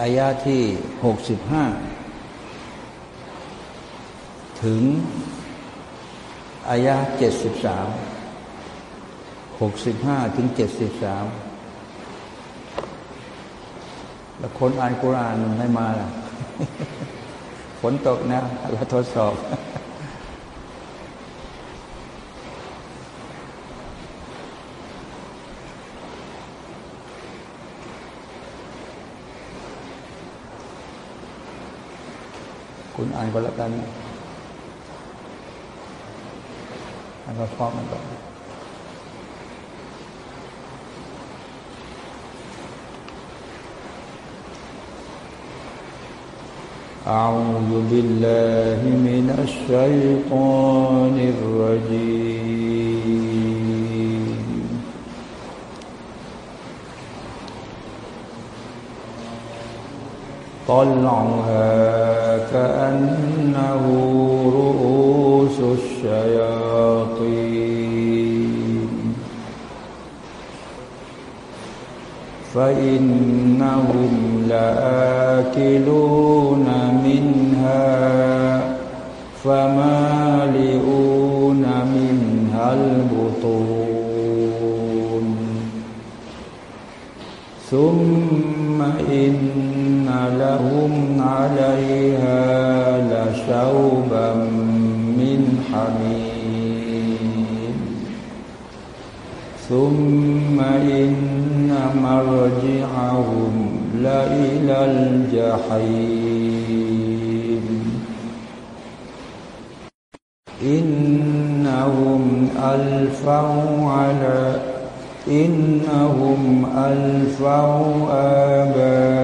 อายาที่หกสิบห้าถึงอายาเจ็ดสิบสามหกสิบห้าถึงเจ็ดสิบสามแล้วคนอ่านกุรานไม่มาล่ะฝนตกนะเราทดสอบ คุณอ่านก็แล้วกันอ่านก็พร้อมกันก่อน أعوذ بالله من الشيطان الرجيم طلعها كأنه رؤوس الشياطين. فإنهم لآكلون منها فمالئون منها البطون. ثم إن لهم عليها لشوبا من حميم ثم إن مرجعهم لإلى الجحيم إنهم ألفوا على إنهم ألفوا آباءهم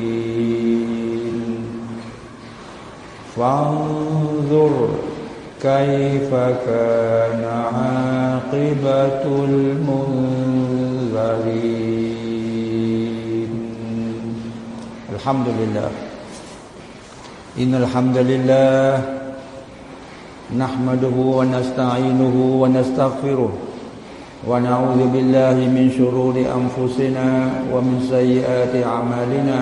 فانظر كيف كان عاقبة المنذرين. الحمد لله. إن الحمد لله نحمده ونستعينه ونستغفره ونعوذ بالله من شرور أنفسنا ومن سيئات أعمالنا.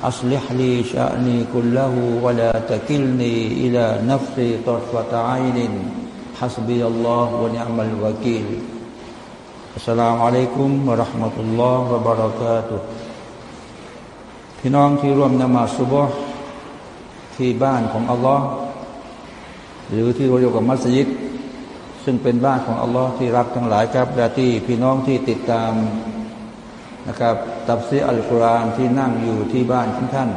أصلح لي شأني كله ولا تكلني إلى نفسي طرفة عين حسبي الله ونعم الوكيل السلام عليكم ورحمة الله وبركاته พี่น้องที่ร่วมนมาสุบฮ์ที่บ้านของอัลลอฮ์หรือที่เราอยู่กับมัสยิด ซึ่งเป็นบ้านของอัลลอฮ์ที่รักทั้งหลายครับและที่พี่น้องที่ติดตาม นะครับตับซีอัลกุรอานที่นั่งอยู่ที่บ้านของท่าน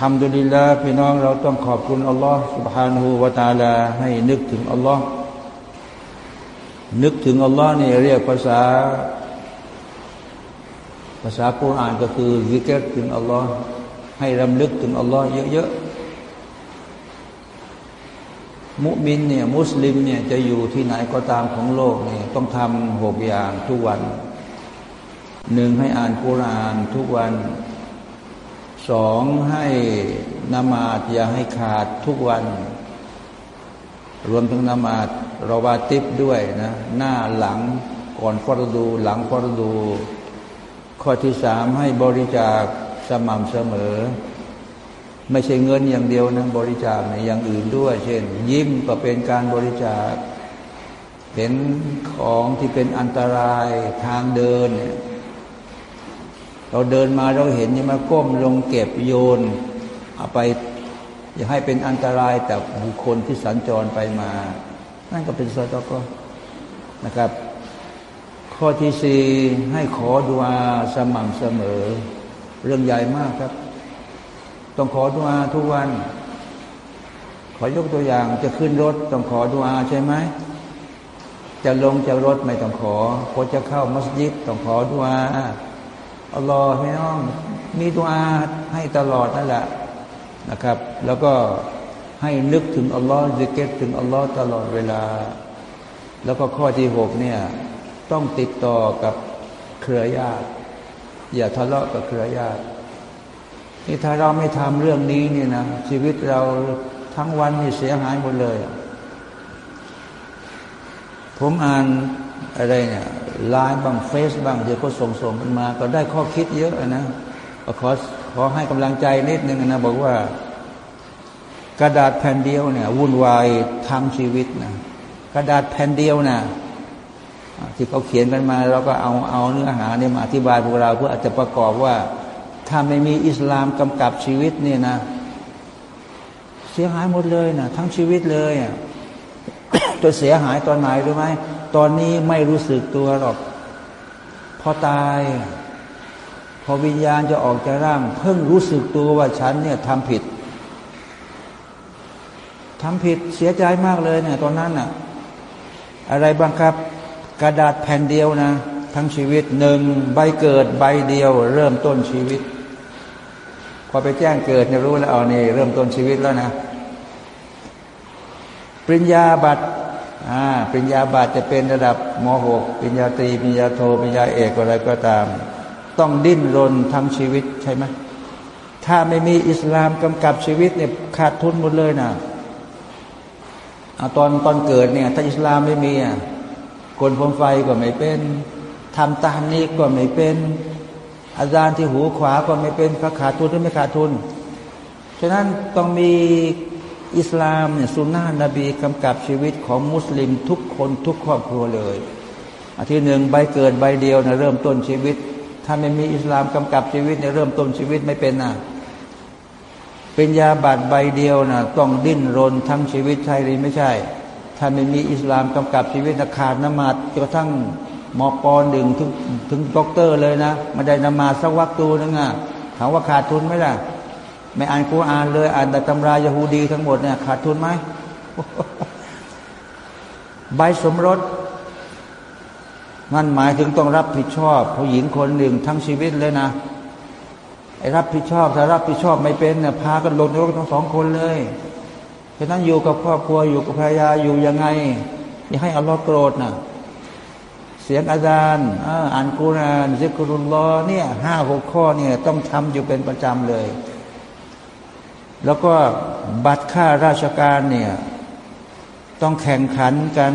ทำดุลิลละพี่น้องเราต้องขอบคุณอัลลอฮ์ سبحانه และ تعالى ให้นึกถึงอัลลอฮ์นึกถึงอัลลอฮ์นี่เรียกภาษา ภาษาคุรานก็คือวิกรถึงอัลลอฮ์ให้รำลึกถึงอัลลอฮ์เยอะๆมุมินเนี่ยมุสลิมเนี่ยจะอยู่ที่ไหนก็ตามของโลกเนี่ยต้องทำหกอย่างทุกวัน หนึ่งให้อ่านคุรานทุกวันสองให้นมาดอย่าให้ขาดทุกวัน รวมทั้งนมาดราวาติบด้วยนะหน้าหลังก่อนฟอรดู หลังฟอรดู ข้อที่สามให้บริจาคสม่ำเสมอ ไม่ใช่เงินอย่างเดียวนะบริจาคในอย่างอื่นด้วย เช่น ยิ้มก็เป็นการบริจาคเห็นของที่เป็นอันตรายทางเดินเนี่ย เราเดินมาเราเห็นยังมาก้มลงเก็บโยน เอาไป อย่าให้เป็นอันตรายแต่บุคคลที่สัญจรไปมา นั่นก็เป็นซอตก็นะครับ ข้อที่สี่ให้ขอดุอาสม่ำเสมอ เรื่องใหญ่มากครับ ต้องขอดุอาทุกวัน ขอยกตัวอย่างจะขึ้นรถต้องขอดุอาใช่ไหมจะลงจากรถไม่ต้องขอพอจะเข้ามัสยิดต้องขอดุอา อัลลอฮ์พี่น้อง มีตัวอาให้ตลอดนั่นแหละนะครับ แล้วก็ให้นึกถึงอัลลอฮ์ซิกเก็ตถึงอัลลอฮ์ตลอดเวลา แล้วก็ข้อที่หกเนี่ยต้องติดต่อกับเครือญาติ อย่าทะเลาะกับเครือญาตินี่ถ้าเราไม่ทำเรื่องนี้เนี่ยนะชีวิตเราทั้งวันนี่เสียหายหมดเลย ผมอ่านอะไรเนี่ย ไลน์บางเฟซบางเดี๋ยวก็ส่งส่งกันมา ก็ได้ข้อคิดเยอะนะขอขอให้กำลังใจนิดนึงนะบอกว่ากระดาษแผ่นเดียวเนี่ยวุ่นวายทำชีวิตนะกระดาษแผ่นเดียวนะที่เขาเขียนกันมา เราก็เอาเอาเนื้อหาเนี่ยมาอธิบายพวกเรา เพื่ออาจจะประกอบว่า ถ้าไม่มีอิสลามกำกับชีวิตเนี่ยนะ เสียหายหมดเลยนะทั้งชีวิตเลยจะเสียหายตอนไหนรู้ไหม ตอนนี้ไม่รู้สึกตัวหรอก พอตาย พอวิญญาณจะออกจากร่าง เพิ่งรู้สึกตัวว่าฉันเนี่ยทำผิดทำผิดเสียใจมากเลยเนี่ย ตอนนั้นน่ะ อะไรบ้างครับ กระดาษแผ่นเดียวนะ ทั้งชีวิตหนึ่งใบเกิดใบเดียว เริ่มต้นชีวิต พอไปแจ้งเกิดเนี่ยรู้แล้วเอานี่เริ่มต้นชีวิตแล้วนะ ปริญญาบัตร อ่าปริญญาบัตรจะเป็นระดับม .6 ปริญญาตรีปริญญาโทปริญญาเอกอะไรก็ตาม ต้องดิ้นรนทั้งชีวิตใช่ไหมถ้าไม่มีอิสลามกำกับชีวิตเนี่ยขาดทุนหมดเลยนะเอาตอนตอนเกิดเนี่ย ถ้าอิสลามไม่มีอะคนพรมไฟก็ไม่เป็นทำตามนี้ก็ไม่เป็น อาจารย์ที่หูขวาก็ไม่เป็นขาขาดทุนหรือไม่ขาดทุนฉะนั้นต้องมี อิสลามเนี่ยสุนนะนบีกำกับชีวิตของมุสลิมทุกคนทุกครอบครัวเลยอันที่หนึ่งใบเกิดใบเดียวนะเริ่มต้นชีวิต ถ้าไม่มีอิสลามกำกับชีวิตเนี่ยเริ่มต้นชีวิตไม่เป็นนะเป็นยาบาดใบเดียวนะต้องดิ้นรนทั้งชีวิตใช่หรือไม่ใช่ ถ้าไม่มีอิสลามกำกับชีวิตขาดนมาดจนกระทั่งมอปหนึ่งถึงถึงด็อกเตอร์เลยนะไมาได้นมาสักวักตูนึงอะถามว่าขาดทุนไหมล่ะ ไม่อ่านกูอ่านเลย อ่านแต่ตำรายาฮูดีทั้งหมดเนี่ยขาดทุนไหมใบสมรสนั่นหมายถึงต้องรับผิดชอบ ผู้หญิงคนหนึ่งทั้งชีวิตเลยนะไอ้รับผิดชอบถ้ารับผิดชอบไม่เป็นเนี่ยพากันลงนรกทั้งสองคนเลยฉะนั้นอยู่กับครอบครัวอยู่กับภรรยาอยู่ยังไง อย่าให้อัลลอฮ์โกรธนะเสียงอาจารย์อ่านกุรานซิกรุลลอเนี่ยห้าหกข้อเนี่ยต้องทำอยู่เป็นประจำเลย แล้วก็บัตรค่าราชการเนี่ยต้องแข่งขันกัน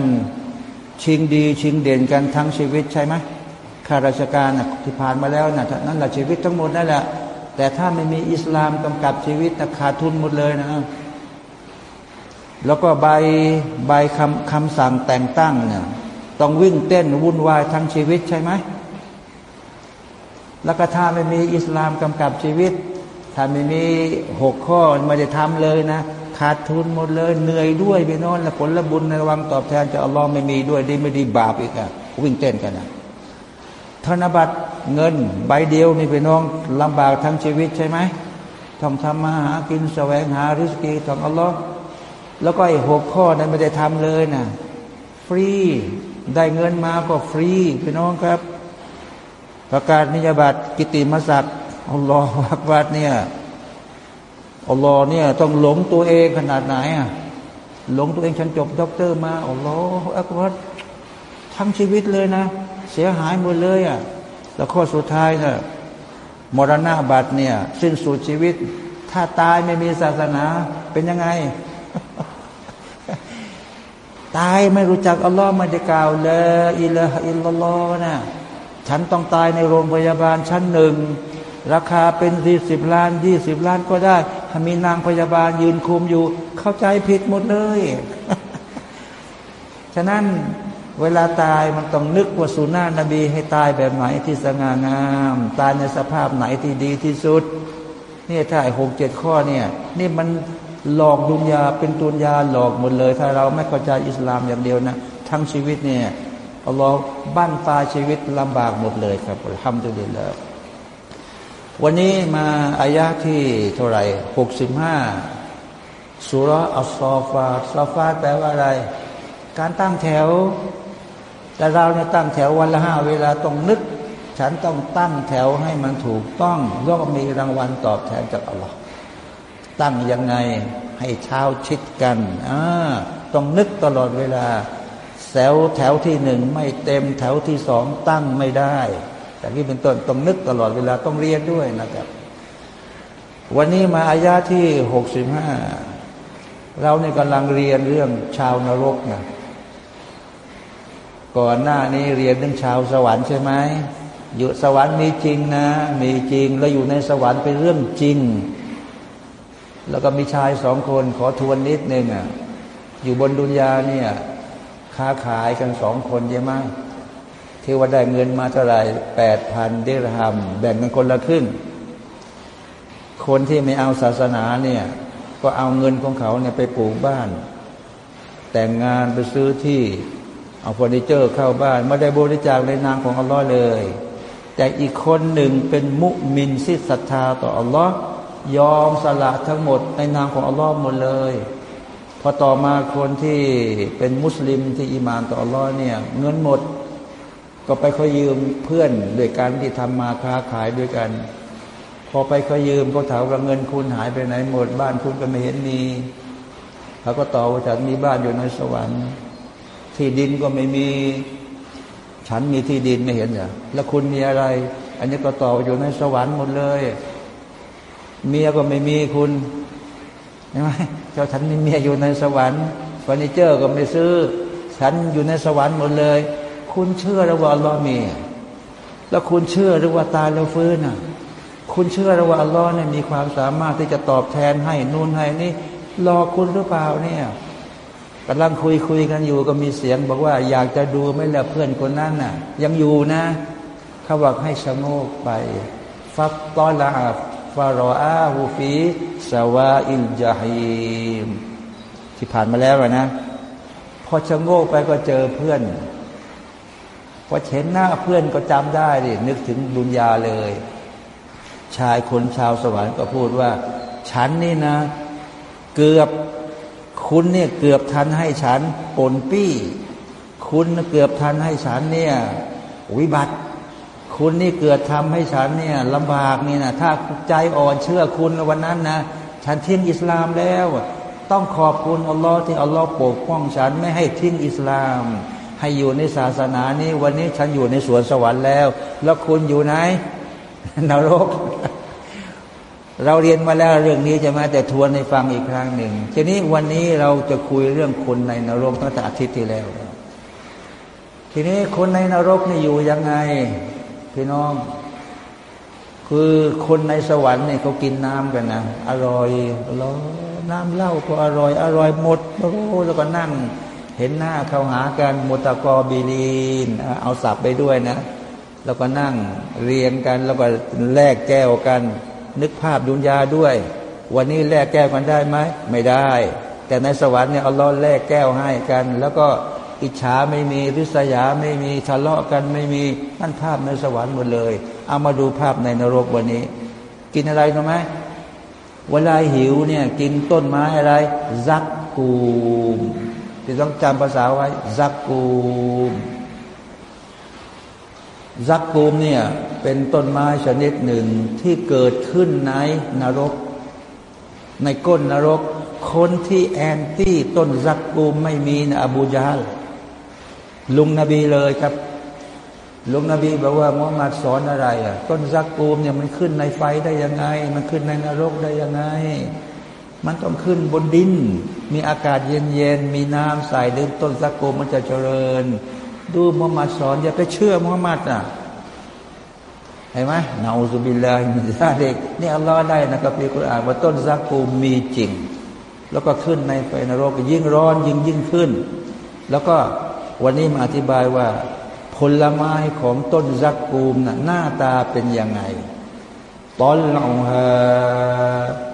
ชิงดี ชิงเด่นกันทั้งชีวิตใช่ไหมข้าราชการนะที่ผ่านมาแล้วนะนั่นแหละชีวิตทั้งหมดนั่นแหละ แต่ถ้าไม่มีอิสลามกำกับชีวิตนะขาดทุนหมดเลยนะ แล้วก็ใบใบคำคำสั่งแต่งตั้งเนี่ยต้องวิ่งเต้นวุ่นวายทั้งชีวิตใช่ไหมแล้วก็ถ้าไม่มีอิสลามกำกับชีวิต ถ้าไม่มีหกข้อไม่ได้ทำเลยนะ ขาดทุนหมดเลย เหนื่อยด้วยไปนอนและผลละบุญในวังตอบแทนจะอัลลอฮ์ไม่มีด้วยดีไม่ดีบาปอีกอะวิ่งเต้นกันนะธนบัตรเงินใบเดียวนี่ไปน้องลำบากทั้งชีวิตใช่ไหมต้องทำมาหากินแสวงหาرزقيของอัลลอฮ์แล้วก็ไอ้หกข้อนั้นไม่ได้ทำเลยนะฟรีได้เงินมาก็ฟรีพี่น้องครับ ประกาศนิยบัตรกิตติมศักดิ์ الله أكبرเนี่ยอัลลอฮ์เนี่ยต้องหลงตัวเองขนาดไหนอะหลงตัวเองฉันจบด็อกเตอร์มาالله أكبرทั้งชีวิตเลยนะ เสียหายหมดเลยอะแล้วข้อสุดท้ายนะ่ะมรณะบัตรเนี่ย สิ้นสุดชีวิต ถ้าตายไม่มีศาสนาเป็นยังไง ตายไม่รู้จักอัลลอฮ์ไม่ได้กล่าวเลยอิละอิลลอฮ์นะฉันต้องตายในโรงพยาบาลชั้นหนึ่ง ราคาเป็นสี่สิบล้านยี่สิบล้านก็ได้ถ้ามีนางพยาบาลยืนคุมอยู่ เข้าใจผิดหมดเลย ฉะนั้นเวลาตายมันต้องนึกว่าสุนานะนบีให้ตายแบบไหนที่สง่างาม ตายในสภาพไหนที่ดีที่สุดนี่ถ้าหกเจ็ดข้อเนี่ย นี่มันหลอกดุนยาเป็นตุนยาหลอกหมดเลย ถ้าเราไม่เข้าใจอิสลามอย่างเดียวนะทั้งชีวิตเนี่ยอัลลอบ้านปลายชีวิตลำบากหมดเลยครับทำตัวดีแล้ว วันนี้มาอายะที่เท่าไหร่หกสิบห้าสุรอัลซอฟาซอฟาแปลว่าอะไร การตั้งแถว แต่เราเนี่ยตั้งแถววันละห้าเวลาต้องนึก ฉันต้องตั้งแถวให้มันถูกต้องย่อมมีรางวัลตอบแทนจากอัลลอฮ์ตั้งยังไงให้เช้าชิดกันอ่าต้องนึกตลอดเวลา แถวแถวที่หนึ่งไม่เต็มแถวที่สองตั้งไม่ได้ แต่ที่เป็นต้นต้องนึกตลอดเวลาต้องเรียนด้วยนะครับ วันนี้มาอายาที่หกสิบห้าเราเนี่ยกำลังเรียนเรื่องชาวนรกนะก่อนหน้านี้เรียนเรื่องชาวสวรรค์ใช่ไหมอยู่สวรรค์มีจริงนะ มีจริงแล้วอยู่ในสวรรค์เป็นเรื่องจริง แล้วก็มีชายสองคนขอทวนนิดนึงอะอยู่บนดุนยาเนี่ยค้าขายกันสองคนใช่ไหม ที่ว่าได้เงินมาเท่าไหร่แปดพันเดรฮัมแบ่งกันคนละครึ่ง คนที่ไม่เอาศาสนาเนี่ยก็เอาเงินของเขาเนี่ยไปปลูกบ้าน แต่งงานไปซื้อที่ เอาเฟอร์นิเจอร์เข้าบ้านไม่ได้บริจาคในนามของอัลลอฮ์เลย แต่อีกคนหนึ่งเป็นมุมินซิศรัทธาต่ออัลลอฮ์ยอมสละทั้งหมดในนามของอัลลอฮ์หมดเลยพอต่อมาคนที่เป็นมุสลิมที่อิมานต่ออัลลอฮ์เนี่ยเงินหมด ก็ไปขอยืมเพื่อนด้วยกันที่ทำมาค้าขายด้วยกัน พอไปขอยืมก็ถามว่าเงินคุณหายไปไหนหมดบ้านคุณก็ไม่เห็นมีเขาก็ตอบว่าฉันมีบ้านอยู่ในสวรรค์ ที่ดินก็ไม่มี ฉันมีที่ดินไม่เห็นเหรอแล้วคุณมีอะไร อันนี้ก็ต่ออยู่ในสวรรค์หมดเลย เมียก็ไม่มีคุณใช่ไหมเจ้าฉันมีเมียอยู่ในสวรรค์เฟอร์นิเจอร์ก็ไม่ซื้อ ฉันอยู่ในสวรรค์หมดเลย คุณเชื่อหรือว่าอัลลอฮ์มี แล้วคุณเชื่อหรือว่าตายแล้วฟื้นอะ คุณเชื่อหรือว่าอัลลอฮ์เนี่ยมีความสามารถที่จะตอบแทนให้นู่นให้นี่รอคุณหรือเปล่าเนี่ยกำลังคุยคุยกันอยู่ก็มีเสียง บอกว่าอยากจะดูไม่ละเพื่อนคนนั้นน่ะ ยังอยู่นะเขาบอกให้ชะโงกไป ฟักตอลาฟารออาฮูฟีสวาอิลจาฮิมที่ผ่านมาแล้วนะ พอชะโงกไปก็เจอเพื่อน พอเห็นหน้าเพื่อนก็จำได้ดินึกถึงดุนยาเลย ชายคนชาวสวรรค์ก็พูดว่า ฉันนี่นะ เกือบคุณเนี่ยเกือบทันให้ฉันปนปี้ คุณเกือบทันให้ฉันเนี่ยวิบัติ คุณนี่เกือบทำให้ฉันเนี่ยลำบากนี่นะถ้าใจอ่อนเชื่อคุณวันนั้นนะฉันทิ้งอิสลามแล้ว ต้องขอบคุณอัลลอฮ์ที่อัลลอฮ์ปกป้องฉันไม่ให้ทิ้งอิสลาม ให้อยู่ในศาสนานี้ วันนี้ฉันอยู่ในสวนสวรรค์แล้ว แล้วคุณอยู่ไหนนรก เราเรียนมาแล้วเรื่องนี้ใช่ไหมแต่ทวนในฟังอีกครั้งหนึ่งทีนี้วันนี้เราจะคุยเรื่องคนในนรกตั้งแต่อาทิตย์ที่แล้ว ทีนี้คนในนรกนี่อยู่ยังไง พี่น้อง คือคนในสวรรค์เนี่ยเขากินน้ำกันนะอร่อยร้อยน้ำเหล้าก็อร่อย อร่อยหมดโอ้แล้วก็นั่ง เห็นหน้าเขาหากันมุตะกอบีลีน เอาสับไปด้วยนะ แล้วก็นั่งเรียงกัน แล้วก็แลกแก้วกัน นึกภาพดุนยาด้วย วันนี้แลกแก้วกันได้ไหมไม่ได้ แต่ในสวรรค์เนี่ยเอัลลอแลกแก้วให้กัน แล้วก็อิจฉาไม่มีริษยาไม่มีทะเลาะกันไม่มีนั่นภาพในสวรรค์หมดเลย เอามาดูภาพในนรกวันนี้ กินอะไรรู้ไหมเวลาหิวเนี่ยกินต้นไม้อะไร ซักกูม ที่ต้องจำภาษาไว้ซักกูมซักกูมเนี่ยเป็นต้นไม้ชนิดหนึ่งที่เกิดขึ้นในนรก ในก้นนรก คนที่แอนตี้ต้นซักกูมไม่มีนะอบูญาลลุงนบีเลยครับลุงนบีบอกว่ามุฮัมมัดสอนอะไรอะต้นซักกูมเนี่ยมันขึ้นในไฟได้ยังไง มันขึ้นในนรกได้ยังไง มันต้องขึ้นบนดิน มีอากาศเย็นๆ มีน้ำใส่ดื่มต้นซักกูมันจะเจริญ ดูมุฮัมมัดสอนอย่าไปเชื่อมุฮัมมัดอะเห็นไหมนาอูซุบิลลาฮิมิซาเด็กนี่อัลลอฮ์ได้นะครับพี่กุรอานว่าต้นซักกูมมีจริง แล้วก็ขึ้นในไฟนรกยิ่งร้อนยิ่งยิ่งขึ้น แล้วก็วันนี้มาอธิบายว่า ผลไม้ของต้นซักกูมนะหน้าตาเป็นยังไงตอนลองฮะกอันนา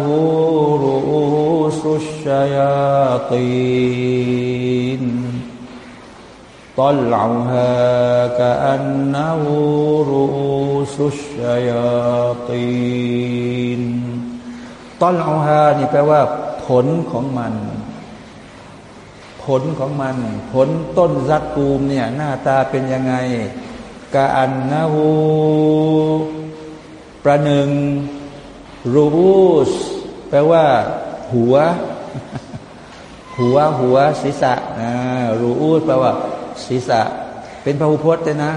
หูรูสุชยาตีนตอนลองฮะกอันนาหูรูสุชยาตีนตอนลองฮะนี่แปลว่า ผลของมัน ผลของมัน ผลต้นซักกูมเนี่ย หน้าตาเป็นยังไงกาอันนาหูประหนึ่ง รูสแปลว่า หัว หัวหัวศีรษะนะรูสแปลว่า ศีรษะ เป็นพระพุพจน์เลยนะ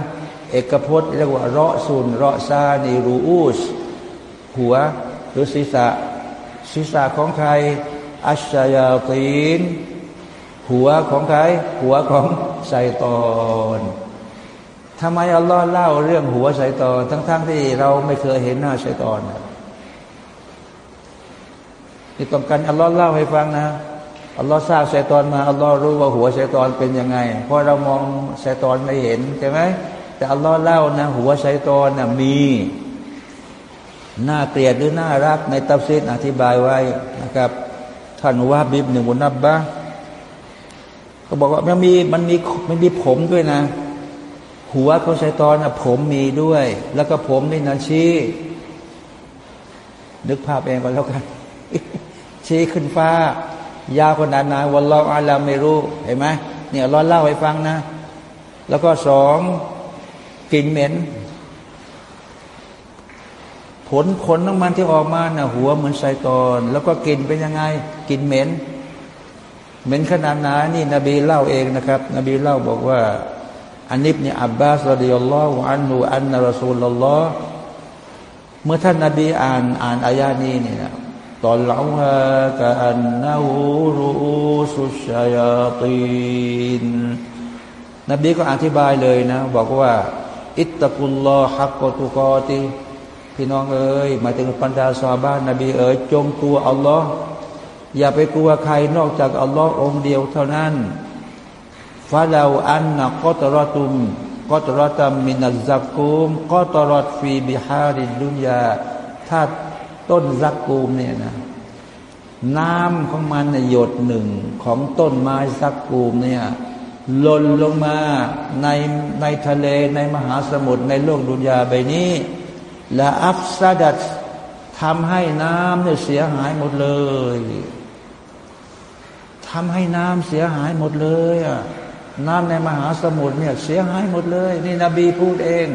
เอกพจน์เรียกว่าเราะซุนเราะซาในรูสหัวหรือศีรษะ ศีรษะของใคร อัชยาตีน หัวของใคร หัวของไซตอนทำไมอัลลอฮ์เล่าเรื่องหัวไซตอน ทั้งๆทที่เราไม่เคยเห็นหน้าไซตอนนี่ ต้องการอัลลอฮ์เล่าให้ฟังนะอัลลอฮ์สร้างไซตอนมาอัลลอฮ์รู้ว่าหัวไซตอนเป็นยังไง เพราะเรามองไซตอนไม่เห็นใช่ไหมแต่อัลลอฮ์เล่านะ หัวไซตอนนะมีหน้าเกลียดหรือหน้ารักในตัฟซีดอธิบายไว้นะครับ ท่านว่าบิบหนึ่งมุนับบะก็บอกว่ามันมีมันมีมันมีผมด้วยนะ หัวเขาใช้ตอนนะผมมีด้วย แล้วก็ผมนี่นะชี้นึกภาพเองก็แล้วกัน ชี้ขึ้นฟ้า ยาวขนาดไหนวันเราอาลาไม่รู้เห็นไหมเนี่ยร้อนเล่าให้ฟังนะ แล้วก็สองกลิ่นเหม็น ผลขนน้ำมันที่ออกมานะ่ะหัวเหมือนไซตอน แล้วก็กลิ่นเป็นยังไงกลิ่นเหม็น เหม็นขนาดไหนนี่ นบีเล่าเองนะครับ นบีเล่าบอกว่าอันนิบเนี่ยอับบาสรดิยัลลอฮุอันนูอันนารสูลลลอฮ์เมื่อท่านนบีอ่านอ่านอายานี้เนี่ย ตอนหลังฮะกอันนาหูรูสุชยาตีนนบีก็อธิบายเลยนะ บอกว่า อิตตะกุลลอฮักกตุกอติพี่น้องเอ๋ยหมายถึงปัญดาซาบ้านนบีเอ๋ยจงตัวอัลลอฮ์อย่าไปกลัวใครนอกจากอัลลอฮ์องเดียวเท่านั้นฟาลาอันนักตรอตุมกตรอตัมมินัซักกูมกตรอดฟีบิฮาริดุนยาถ้า ต้นซักกูมเนี่ยนะน้ำของมันในหยดหนึ่งของต้นไม้ซักกูมเนี่ยหล่นลงมาในในทะเลในมหาสมุทรในโลกดุนยาใบนี้ และอัฟซาดัตทำให้น้ำเนี่ยเสียหายหมดเลยทำให้น้ำเสียหายหมดเลยอะน้ำในมหาสมุทรเนี่ยเสียหายหมดเลย นี่นบีพูดเอง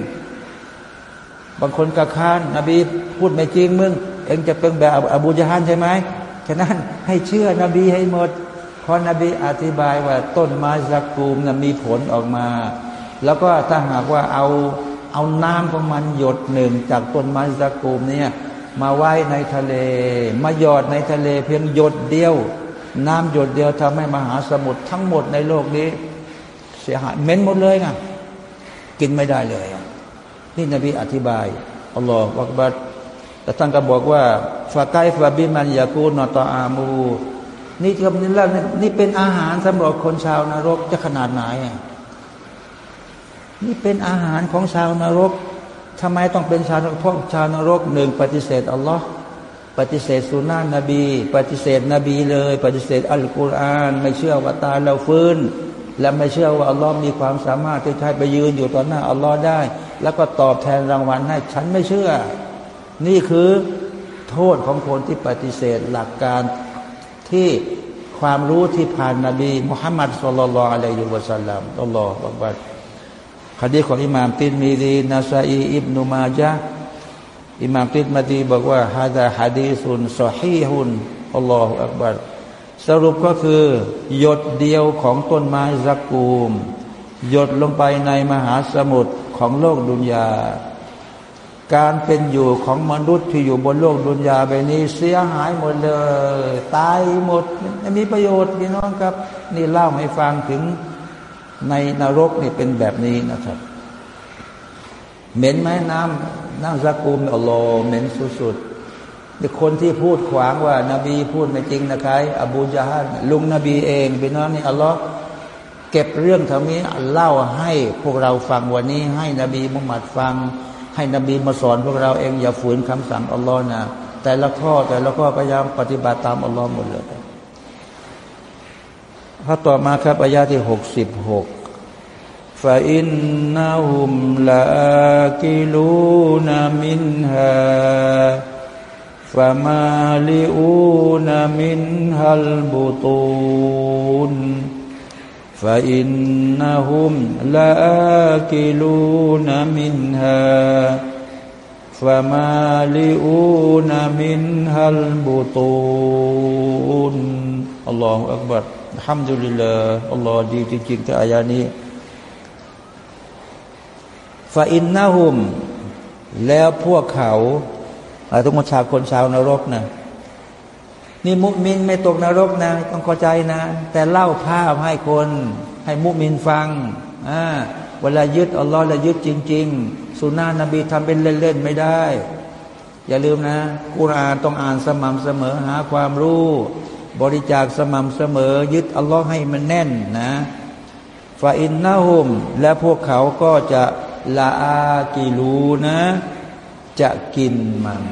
บางคนกะคานนบีพูดไม่จริงมึง เองจะเป็นแบบอบูญฮันใช่ไหมฉะนั้นให้เชื่อนบีให้หมดเพราะนบีอธิบายว่าต้นไม้สักกูมนะมีผลออกมา แล้วก็ถ้าหากว่าเอาเอาน้ำของมันหยดหนึ่งจากต้นไม้สักกูมเนี่ยมาไว้ในทะเล มาหยอดในทะเลเพียงหยดเดียว น้ำหยดเดียวทำให้มหาสมุทรทั้งหมดในโลกนี้ เสียหายเม้นหมดเลยไงกินไม่ได้เลย นี่นบีอธิบายอัลลอฮฺวักบัด แต่ท่านก็บอกว่าฟาไกฟาบิมันยากูนอตออามู นี่คำนี้แล้วนี่เป็นอาหารสำหรับคนชาวนรกจะขนาดไหนนี่เป็นอาหารของชาวนรกทำไมต้องเป็นชาวนรกเพราะชาวนรกหนึ่งปฏิเสธอัลลอฮ์ปฏิเสธสุนานะนบี ปฏิเสธนบีเลย ปฏิเสธอัลกุรอานไม่เชื่อว่าตาเราฟื้น และไม่เชื่อว่าอัลลอฮ์มีความสามารถที่จะไปยืนอยู่ต่อหน้าอัลลอฮ์ได้ แล้วก็ตอบแทนรางวัลให้ฉันไม่เชื่อ นี่คือโทษของคนที่ปฏิเสธหลักการที่ความรู้ที่ผ่านนบีมุฮัมมัดสุลลัลอะลัยฮิวะสัลลัมอัลลอฮฺบักคดีของอิหม่ามตินมีดีนาซาอีอิบนุมาจาอิหม่ามตินมาดีบอกว่าฮะดาฮะดีสุนซอฮีฮุนอัลลอฮฺอักบัรสรุปก็คือ หยดเดียวของต้นไม้ซักกูม หยดลงไปในมหาสมุทรของโลกดุนยา การเป็นอยู่ของมนุษย์ที่อยู่บนโลกดุนยาใบนี้ เสียหายหมดเลย ตายหมดไม่มีประโยชน์พี่น้องครับ นี่เล่าให้ฟังถึงในนรกนี่เป็นแบบนี้นะครับ เหม็นไหมน้ำน้ำซักกูมอัลลอฮ์เหม็นสุดๆแต่คนที่พูดขวางว่านบีพูดไม่จริงนะครับอบูจาฮันลุงนบีเองเป็นน้องนี่อัลลอฮ์เก็บเรื่องทั้งนี้เล่าให้พวกเราฟังวันนี้ให้นบีมุฮัมมัดฟัง ให้นบีมาสอนพวกเราเองอย่าฝืนคำสั่งอัลลอฮ์นะแต่ละข้อแต่ละข้อพยายามปฏิบัติตามอัลลอฮ์หมดเลยถ้าต่อมาครับอายาที่หกสิบหกฟาอินนาหุมลากิลูนามินฮาฟามาลิอูนามินฮัลบุตูน فإنهم لآكلون منها فمالئون منها البطون الله أكبر الحمد لله الله ดีจริงๆแต่อายานี้ فإنهم แล้วพวกเขาอาทุกคนชาวคนชาวนรกนะ นี่มุมินไม่ตกนรกนะต้องเข้าใจนะ แต่เล่าภาพให้คน ให้มุมินฟังอ่าเวลายึดอัลลอฮ์ล้วยึดจริง ๆ สุนานะนบีทำเป็นเล่นๆไม่ได้ อย่าลืมนะกุรอานต้องอ่านสม่ำเสมอหาความรู้ บริจาคสม่ำเสมอ ยึดอัลลอฮ์ให้มันแน่นนะฟาอินนาหุม และพวกเขาก็จะละอากิลูนะ จะกินมัน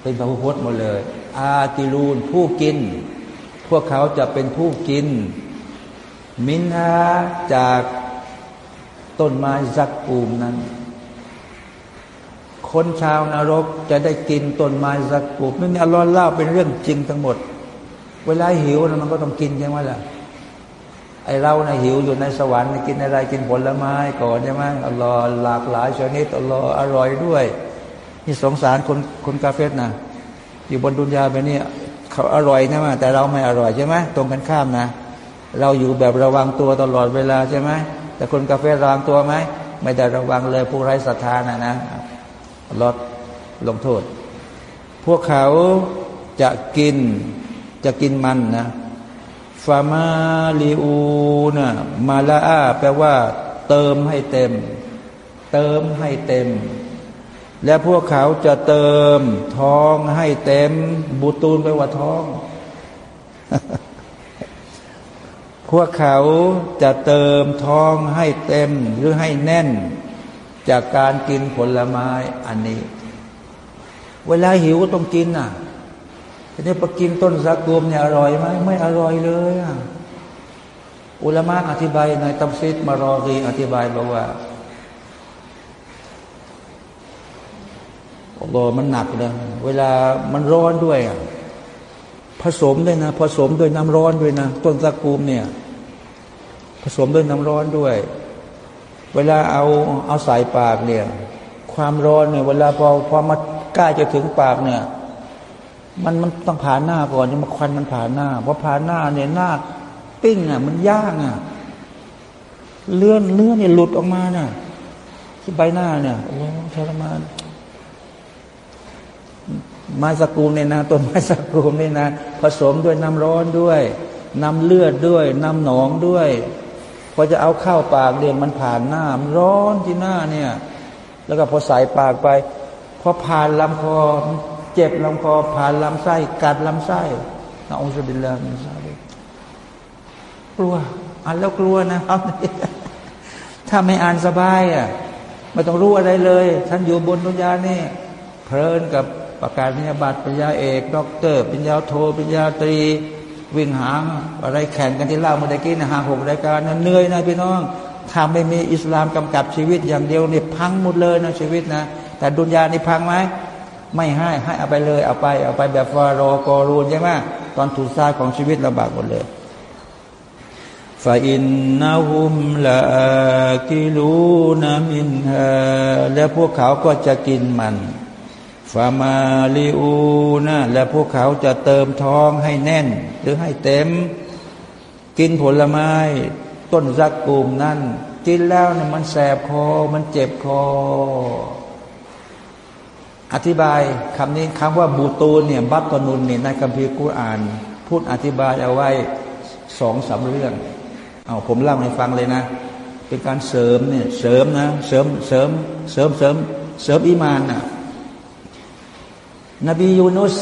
เป็นพระพุทธหมดเลย อาติลูนผู้กิน พวกเขาจะเป็นผู้กิน มินฮาจากต้นไม้ซักปูมนั้น คนชาวนรกจะได้กินต้นไม้ซักปูมนี่อัลลอฮ์เล่าเป็นเรื่องจริงทั้งหมด เวลาหิวนะมันก็ต้องกินใช่ไหมล่ะไอเรานะหิวอยู่ในสวรรค์กินอะไรกินผลไม้ก่อนใช่ไหมอัลลอฮ์หลากหลายชนิดอัลลอฮ์อร่อยด้วย นี่สงสารคนคนกาเฟสนะ อยู่บนดุนยาไปนี่เขาอร่อยนะมาแต่เราไม่อร่อยใช่ไหมตรงกันข้ามนะ เราอยู่แบบระวังตัวตลอดเวลาใช่ไหมแต่คนกาเฟสระวังตัวไหมไม่ได้ระวังเลยผู้ไร้ศรัทธานะนะลดลงโทษ พวกเขาจะกินจะกินมันนะฟามาลิอูนะมาลาอาแปลว่า เติมให้เต็ม เติมให้เต็ม และพวกเขาจะเติมท้องให้เต็มบุตูนไปว่าท้อง พวกเขาจะเติมท้องให้เต็มหรือให้แน่น จากการกินผลไม้อันนี้ เวลาหิวก็ต้องกินอะทีนี้พอกินต้นสักกุมเนี่ยอร่อยไหมไม่อร่อยเลยอะอุลามะอธิบายในตัมซิดมารอรีอธิบายบอกว่า อัลลอมันหนักนะเวลามันร้อนด้วยอะผสมด้วยนะ ผสมด้วยน้ำร้อนด้วยนะ ต้นตะกูมเนี่ย ผสมด้วยน้ำร้อนด้วย เวลาเอาเอาใส่ปากเนี่ย ความร้อนเนี่ยเวลาพอพอมาใกล้จะถึงปากเนี่ย มันมันต้องผ่านหน้าก่อนจะมาควันมันผ่านหน้าพอผ่านหน้าเนี่ยหน้าปิ้งอะ มันย่างอะ เลื่อนเลื่อนเนี่ยหลุดออกมาน่ะที่ใบหน้าเนี่ยโอ้ทรมาน ไม้สกูมเนี่ยนะต้นไม้สกูมเนี่ยนะ ผสมด้วยน้ำร้อนด้วย น้ำเลือดด้วยน้ำหนองด้วยพอจะเอาเข้าปากเรียงมันผ่านหน้ามันร้อนที่หน้าเนี่ย แล้วก็พอใส่ปากไปพอผ่านลำคอเจ็บลำคอผ่านลำไส้กัดลำไส้นะองค์สุบิลลามิซาลกลัวอ่านแล้วกลัวนะครับ ถ้าไม่อ่านสบายอะไม่ต้องรู้อะไรเลย ท่านอยู่บนดุนยานี่เพลินกับ ประกาศปริญญาบัตรปริญญาเอกด็อกเตอร์ปริญญาโทปริญญาตรี วิ่งหางอะไรแข่งกันที่เล่าเมื่อกี้นะหาหกรายการนั้นเหนื่อยนะพี่น้องถ้าไม่มีอิสลามกำกับชีวิตอย่างเดียวเนี่ยพังหมดเลยนะชีวิตนะ แต่ดุนยานี่พังไหมไม่ให้ให้เอาไปเลยเอาไปเอาไปแบบฟาโรกรูนใช่ไหมตอนถูกซาของชีวิตลำบากหมดเลยฟาอินนาหุมลากิลูนามินฮาและพวกเขาก็จะกินมัน ฟามาลิอูนะและพวกเขาจะเติมท้องให้แน่น หรือให้เต็ม กินผลไม้ ต้นซักกลุ่มนั่น กินแล้วเนี่ยมันแสบคอ มันเจ็บคอ อธิบายคำนี้คำว่าบูตูนเนี่ยบัตตนุนเนี่ยในคัมภีร์กุรอาน พูดอธิบายเอาไว้สองสาเรื่อง เอาผมเล่าให้ฟังเลยนะ เป็นการเสริมเนี่ยเสริมนะ เสริมเสริมเสริมเสริมเสริมอิมานนะ นบียูนุส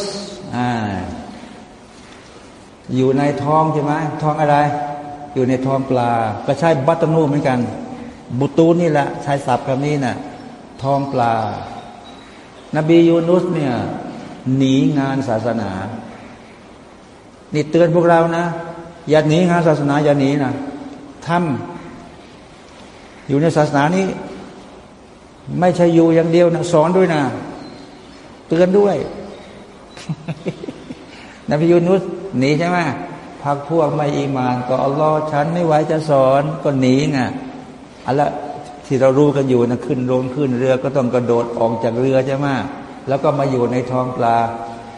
อ่าอยู่ในท้องใช่ไหมท้องอะไร อยู่ในท้องปลา ก็ใช้บัตนูเหมือนกัน บุตูนี่แหละใช้ศัพท์คำนี้นะ่ะท้องปลา นบียูนุสเนี่ยหนีงานศาสนา นี่เตือนพวกเรานะ อย่าหนีงานศาสนาอย่าหนีนะทำอยู่ในศาสนานี้ ไม่ใช่อยู่อย่างเดียวนะสอนด้วยนะ ตือนด้วยนบียูนุสหนีใช่ไหมพักพวกไม่อีมาน ก็อัลลอฮ์ฉันไม่ไหวจะสอนก็หนีไงอันละที่เรารู้กันอยู่นะขึ้นโรงขึ้นเรือก็ต้องกระโดดออกจากเรือใช่ไหมแล้วก็มาอยู่ในท้องปลา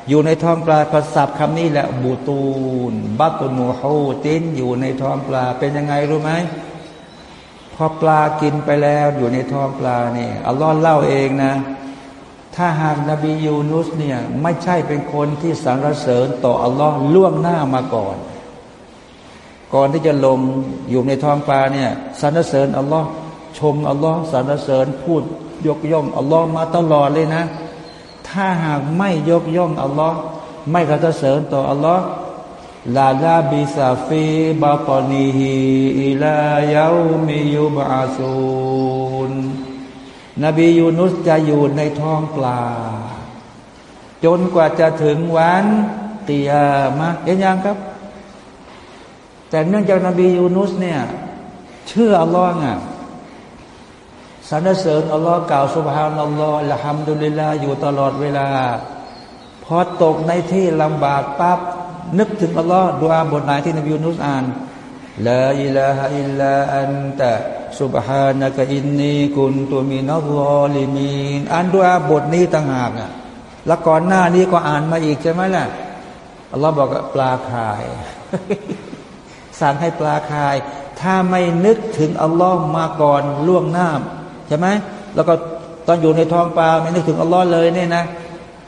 อยู่ในท้องปลาภาษาคำนี้แหละบูตูนบัตุนูฮูตินอยู่ในท้องปลาเป็นยังไงรู้ไหมพอปลากินไปแล้วอยู่ในท้องปลาเนี่ยอัลลอฮ์เล่าเองนะ ถ้าหากนบียูนุสเนี่ยไม่ใช่เป็นคนที่สรรเสริญต่ออัลลอฮ์ล่วงหน้ามาก่อน ก่อนที่จะลงอยู่ในท้องปลาเนี่ยสรรเสริญอัลลอฮ์ชมอัลลอฮ์สรรเสริญพูดยกย่องอัลลอฮ์มาตลอดเลยนะ ถ้าหากไม่ยกย่องอัลลอฮ์ไม่สรรเสริญต่ออัลลอฮ์ลาลาบิซาฟีบาตอนีฮีอิลายามิยุบอาซูน นบียูนุสจะอยู่ในท้องปลา จนกว่าจะถึงวันเตียมาเห็นยังครับ แต่เนื่องจากนบียูนุสเนี่ย เชื่ออัลลอฮ์ไงสรรเสริญอัลลอฮ์กล่าวสุบฮานัลลอฮ์ละฮัมดุลิลลาอยู่ตลอดเวลา พอตกในที่ลำบากปั๊บนึกถึงอัลลอฮ์ดูอาบทไหนที่นบียูนุสอ่านลาอิลาฮะอิลลาอันตะ สุบฮานะกะอินนีกุนตัวมีนักรอลิมีนอ่านด้วยบทนี้ต่างหากอะแล้วก่อนหน้านี้ก็อ่านมาอีกใช่ไหมล่ะอัลลอฮ์บอกปลาคาย สั่งให้ปลาคาย ถ้าไม่นึกถึงอัลลอฮ์มาก่อนล่วงหน้าใช่ไหมแล้วก็ตอนอยู่ในท้องปลาไม่นึกถึงอัลลอฮ์เลยเนี่ยนะ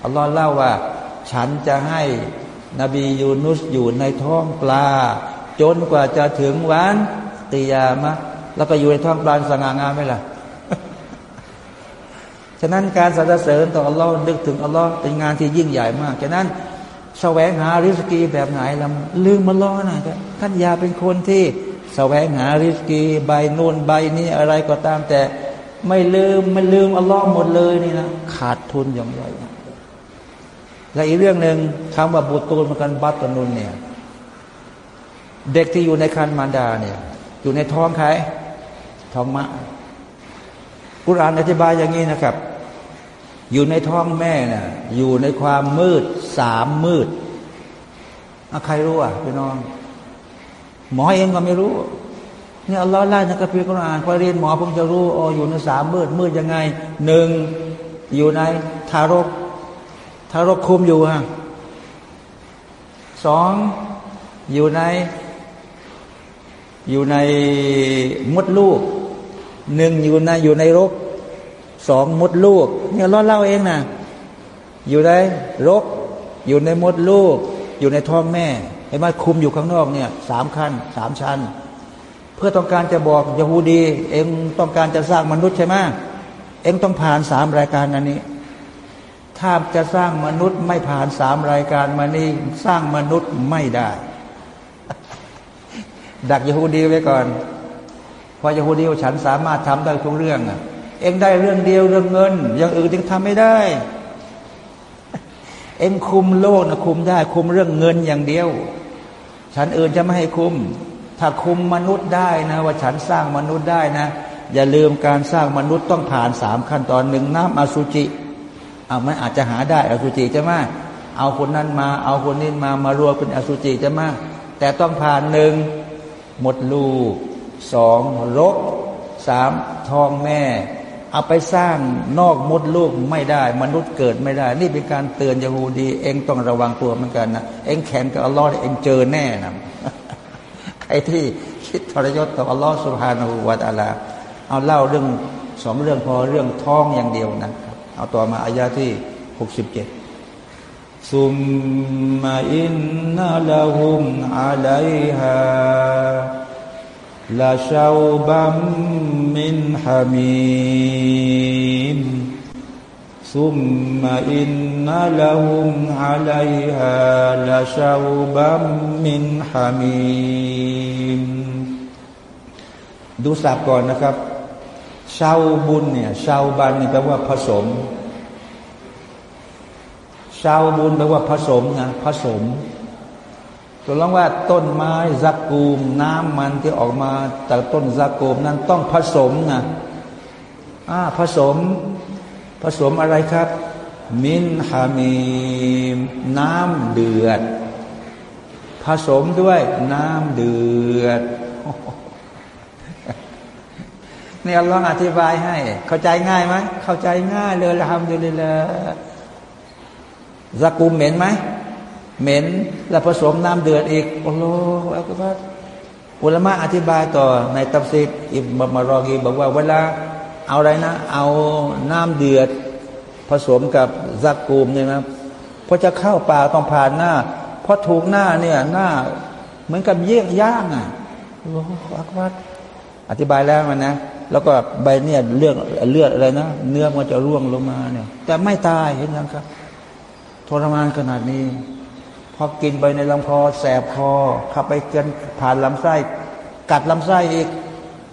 อัลลอฮ์เล่าว่า ฉันจะให้นบียูนุสอยู่ในท้องปลา จนกว่าจะถึงวันตียามะ แล้วก็อยู่ในท้องปลาสง่างามไหมล่ะ ฉะนั้นการสรรเสริญต่ออัลลอฮ์นึกถึงอัลลอฮ์เป็นงานที่ยิ่งใหญ่มาก ฉะนั้นแสวงหาริสกีแบบไหนลำลืมมันล้อหน่อยท่านอย่าเป็นคนที่แสวงหาริสกีใบนูนใบนี้อะไรก็ตามแต่ไม่ลืมไม่ลืมอัลลอฮ์หมดเลยนี่นะขาดทุนอย่างไรและอีกเรื่องหนึ่งคำว่าบุตรมันกันบัตตนุนเนี่ย เด็กที่อยู่ในคันมารดาเนี่ย อยู่ในท้องใคร ท้องมะกุรานอธิบายอย่างนี้นะครับ อยู่ในท้องแม่น่ะอยู่ในความมืดสามมืดใครรู้อะพี่น้อง หมอเองก็ไม่รู้เนี่ยอัลลอฮ์ไล่ในกัมภีร์กุรอานพอเรียนหมอผมจะรู้อ๋ออยู่ในสามมืดมืดยังไงหนึ่งอยู่ในทารก ทารกคุมอยู่ฮะสองอยู่ใน อยู่ในมดลูก หนึ่งอยู่ในอยู่ในรกสองมดลูก เนี่ยล้อเล่าเองนะอยู่ในรก อยู่ในมดลูก อยู่ในท้องแม่ไอ้มาคุมอยู่ข้างนอกเนี่ยสามขั้นสามชั้น เพื่อต้องการจะบอกยะฮูดี เองต้องการจะสร้างมนุษย์ใช่ไหมเองต้องผ่านสามรายการอันนี้ ถ้าจะสร้างมนุษย์ไม่ผ่านสามรายการมานี่สร้างมนุษย์ไม่ได้ ดักยะฮูดีไว้ก่อน พอยะฮูดีว่าฉันสามารถทำได้ทุกเรื่องอะ เองได้เรื่องเดียวเรื่องเงิน อย่างอื่นจึงทำไม่ได้ เองคุมโลกนะคุมได้ คุมเรื่องเงินอย่างเดียว ฉันอื่นจะไม่ให้คุม ถ้าคุมมนุษย์ได้นะ ว่าฉันสร้างมนุษย์ได้นะ อย่าลืมการสร้างมนุษย์ต้องผ่านสามขั้นตอนหนึ่งน้ำอสุจิเอามันอาจจะหาได้อสุจิใช่ไหมเอาคนนั้นมา เอาคนนี้มามารวมเป็นอสุจิใช่ไหมแต่ต้องผ่านหนึ่งหมดลูก สองรกสามทองแม่ เอาไปสร้างนอกมดลูกไม่ได้ มนุษย์เกิดไม่ได้ นี่เป็นการเตือนยาฮูดี เองต้องระวังตัวเหมือนกันนะเองแข็งกับอัลลอฮ์เองเจอแน่นะใครที่คิดทรยศต่ออัลลอฮ์สุบฮานาหูวาตาลาเอาเล่าเรื่องสองเรื่องพอเรื่องท้องอย่างเดียวนะเอาต่อมาอายาที่หกสิบเจ็ดซุมมาอินนาลาหุมอาลัยฮา ลาชาวบัมมินฮามีมซุมมาอินนาลาหุมอาลัยฮาลาชาวบัมมินฮามีมดูสับก่อนนะครับชาวบุญเนี่ยชาวบันนี่แปลว่าผสมชาวบุญแปลว่าผสมนะผสม ตัวลองว่าต้นไม้ซักกูม น้ำมันที่ออกมาจากต้นซักกูมนั้นต้องผสมนะอ่าผสม ผสมอะไรครับ มินฮามีน้ำเดือด ผสมด้วยน้ำเดือดนี่อัลลอฮ์อธิบายให้ เข้าใจง่ายไหมเข้าใจง่ายเลยالحمد لله زقومเหม็นไหม เหม็นแล้วผสมน้ำเดือดอีกโالله أكبر علماءอธิบายต่อในتفسيرอิบมารอกีบอกว่าเวลาเอาอะไรนะ เอาน้ำเดือด ผสมกับซักกูมเนี่ยนะพอจะเข้าป่าต้องผ่านหน้าพอถูกหน้าเนี่ยหน้าเหมือนกับเยี่ยงย่างอะอัลลอฮฺอักบัรอธิบายแล้วมันนะ แล้วก็ใบเนี่ยเลือดเลือดอะไรนะ เนื้อมันจะร่วงลงมาเนี่ย แต่ไม่ตายเห็นยังครับทรมานขนาดนี้ พอกินไปในลำคอ แสบคอขับไปเกินผ่านลำไส้ กัดลำไส้อีก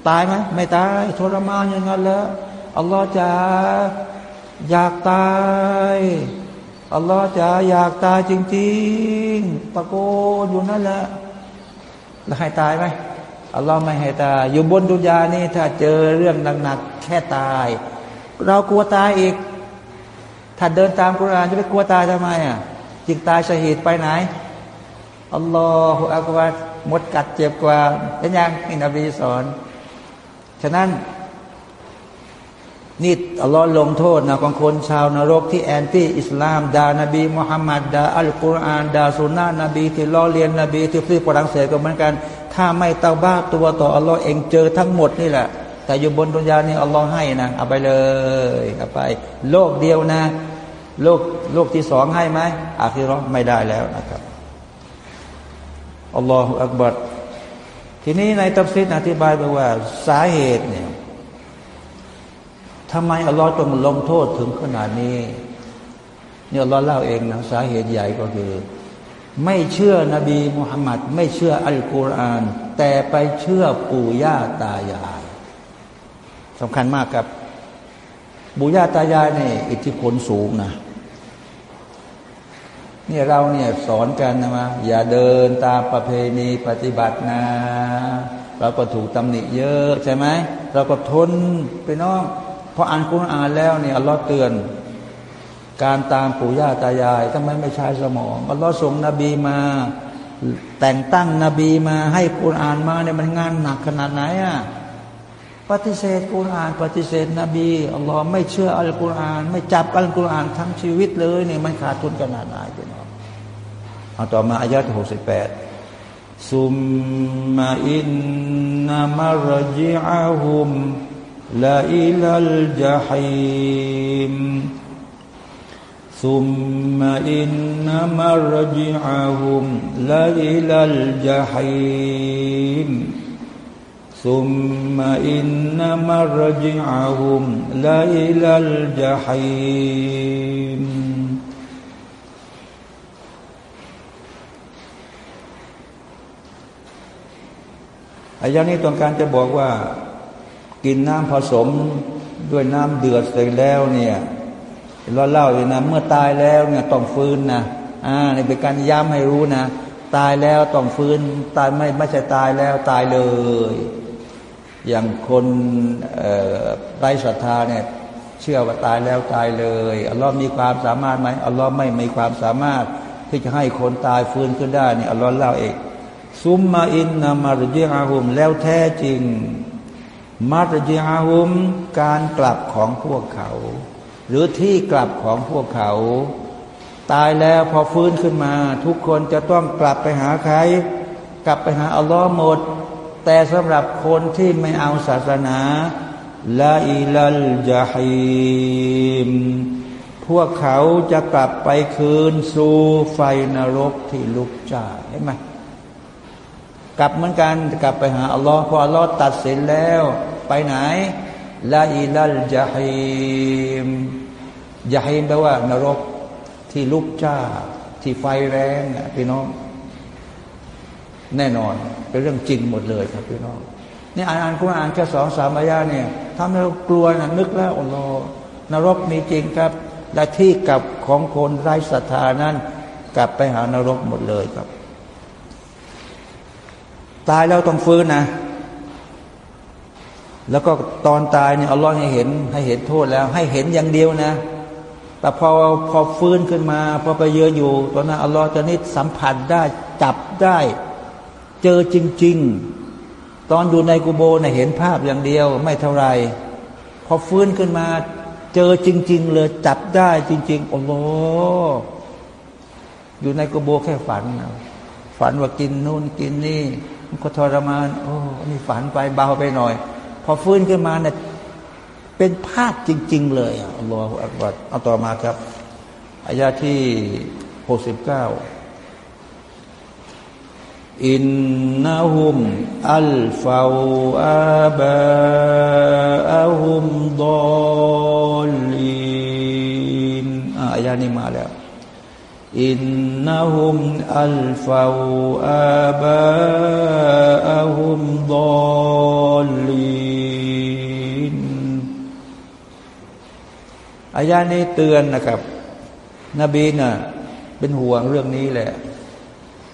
ตายไหมไม่ตายทรมานอย่างนั้นแล้วอัลลอฮ์จะอยากตายอัลลอฮ์จะอยากตายจริงๆตะโกนอยู่นั่นแหละแล้วให้ตายไหมอัลลอฮ์ไม่ให้ตาย อยู่บนดุนยานี่ถ้าเจอเรื่องหนักๆแค่ตาย เรากลัวตายอีก ถ้าเดินตามกุรานจะไปกลัวตายทำไมอะ จิงตายชหีดไปไหนالله أكبرมดกัดเจ็บกว่าเป็นยังนี่นบีสอน ฉะนั้นนี่อัลลอฮ์ลงโทษนะของคนชาวนรกที่ anti อิสลามด่านบีมุฮัมมัดด่าอัลกุรอานด่าسنةนบี ที่ล้อเลียนนบี ที่ฟีฝรั่งเศสก็เหมือนกัน ถ้าไม่توبةตัวต่ออัลลอฮ์เองเจอทั้งหมดนี่แหละ แต่อยู่บนدنياนี่อัลลอฮ์ให้นะเอาไปเลยเอาไป โลกเดียวนะ ลกโลกที่สองให้ไหมآخرةไม่ได้แล้วนะครับالله أكبرทีนี้ในتفسيرอธิบายไปว่าสาเหตุเนี่ยทำไมอัลลอฮ์ต้องลงโทษถึงขนาดนี้เนี่ยอัลลอฮ์เล่าเองนะสาเหตุใหญ่ก็คือ ไม่เชื่อนบีมุฮัมมัดไม่เชื่ออัลกุรอาน แต่ไปเชื่อปู่ย่าตายายสำคัญมากครับ ปู่ย่าตายายนี่อิทธิพลสูงนะนี่เราเนี่ยสอนกันนะมาอย่าเดินตามประเพณีปฏิบัตินะเราก็ถูกตำหนิเยอะใช่ไหมเราก็ทนไปน้องพออ่านกุรอ่านแล้วเนี่ยอัลลอฮ์เตือน การตามปู่ย่าตายายทำไมไม่ใช้สมองอัลลอฮ์ส่งนบีมา แต่งตั้งนบีมาให้กุรอ่านมาเนี่ยมันงานหนักขนาดไหนอะ ปฏิเสธกุรอาน ปฏิเสธนบีอัลลอฮ์ไม่เชื่ออัลกุรอาน ไม่จับอัลกุรอานทั้งชีวิตเลยเนี่ยมันขาดทุนขนาดไหนพี่น้องเอาต่อมาอายะที่หกสิบแปดซุมมาอินนามารจิอาหุมลาอิลัลจัฮิมซุมมาอินนามารจิอาหุมลาอิลัลจัฮิม ثم إن مرجعهم لإلى الجحيم อายะนี้ต้องการจะบอกว่า กินน้ำผสมด้วยน้ำเดือดเสร็จแล้วเนี่ยเราเล่าอยู่นะเมื่อตายแล้วเนี่ยต้องฟื้นนะอ่านี่เป็นการย้ำให้รู้นะ ตายแล้วต้องฟื้น ตายไม่ไม่ใช่ตายแล้วตายเลย อย่างคนไร้ศรัทธาเนี่ยเชื่อว่าตายแล้วตายเลยอัลลอฮ์มีความสามารถไหมอัลลอฮ์ไม่มีความสามารถที่จะให้คนตายฟื้นขึ้นได้นี่อัลลอฮ์เล่าเองซุมมาอินนามารจิอาหุมแล้วแท้จริงมารจิอาหุมการกลับของพวกเขา หรือที่กลับของพวกเขา ตายแล้วพอฟื้นขึ้นมา ทุกคนจะต้องกลับไปหาใคร กลับไปหาอัลลอฮ์หมด แต่สำหรับคนที่ไม่เอาศาสนาลาอิลัลจาฮิมพวกเขาจะกลับไปคืนสู่ไฟนรกที่ลุกจ่าเห็นไหมกลับเหมือนกันกลับไปหาอัลลอฮ์พออัลลอฮ์ตัดสินแล้ว ไปไหนลาอิลัลจาฮิมจาฮิมแปลว่านรกที่ลุกจ้า ที่ไฟแรงพี่น้อง แน่นอน เป็นเรื่องจริงหมดเลยครับพี่น้องนี่อ่านอ่านคุรานแค่สองสามอายาเนี่ยทำให้เรากลัวนะนึกแล้วอัลลอฮ์นรกมีจริงครับและที่กลับของคนไร้ศรัทธานั้น กลับไปหานรกหมดเลยครับ ตายแล้วต้องฟื้นนะ แล้วก็ตอนตายเนี่ยอัลลอฮ์ให้เห็นให้เห็นโทษแล้ว ให้เห็นอย่างเดียวนะ แต่พอพอฟื้นขึ้นมา พอไปเยอะอยู่ตอนนั้นอัลลอฮ์จะนิดสัมผัสได้จับได้ เจอจริง ๆ ตอนอยู่ในกุโบนะเห็นภาพอย่างเดียว ไม่เท่าไรพอฟื้นขึ้นมา เจอจริง ๆ เลยจับได้จริงๆโอ้โหอยู่ในกุโบแค่ฝันนะฝันว่ากินนู่นกินนี่มันก็ทรมาน โอ้นี่ฝันไปเบาไปหน่อย พอฟื้นขึ้นมาเนี่ยเป็นภาพจริง ๆ เลยอัลลอฮฺอักบัดเอาต่อมาครับอายาที่หกสิบเก้า อินนาหุมอัลฟาวอาบาอาหุมดอลินอายานี้มาแล้วอินนาหุมอัลฟาวอาบาอาหุมดอลินอายานี้เตือนนะครับ นบีน่ะเป็นห่วงเรื่องนี้แหละ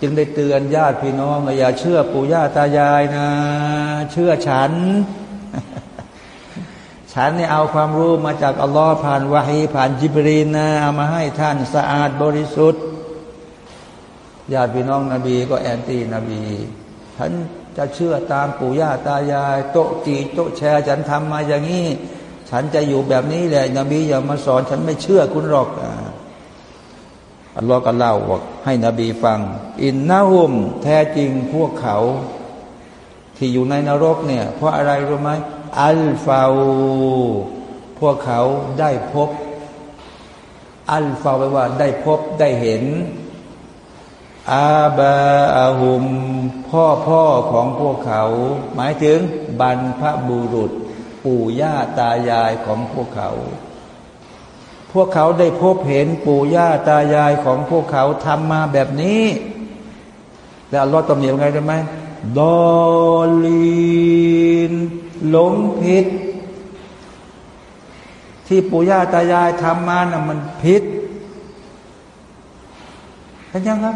จึงได้เตือนญาติพี่น้องอย่าเชื่อปู่ย่าตายายนะ เชื่อฉัน ฉันเนี่ยเอาความรู้มาจากอัลลอฮ์ผ่านวะฮีย์ผ่านจิบรีนนะเอามาให้ท่านสะอาดบริสุทธิ์ญาติพี่น้องนบีก็ anti นบีฉันจะเชื่อตามปู่ย่าตายาย โตจีโตแชร์ฉันทำมาอย่างนี้ ฉันจะอยู่แบบนี้แหละนบีอย่ามาสอน ฉันไม่เชื่อคุณหรอกอ อัลลอฮ์ก็เล่าบอกให้นบีฟัง อินนาหุมแท้จริงพวกเขา ที่อยู่ในนรกเนี่ย เพราะอะไรรู้ไหมอัลฟาพวกเขาได้พบ อัลฟาแปลว่าได้พบได้เห็น อาบาอาหุม พ่อพ่อของพวกเขา หมายถึงบรรพบุรุษ ปู่ย่าตายายของพวกเขา พวกเขาได้พบเห็นปู่ย่าตายายของพวกเขาทำมาแบบนี้ แล้วอัลลอฮ์ตำหนิยังไงได้ไหมดอลีนหลงผิด ที่ปู่ย่าตายายทำมานะ่ะมันผิดเห็นยังครับ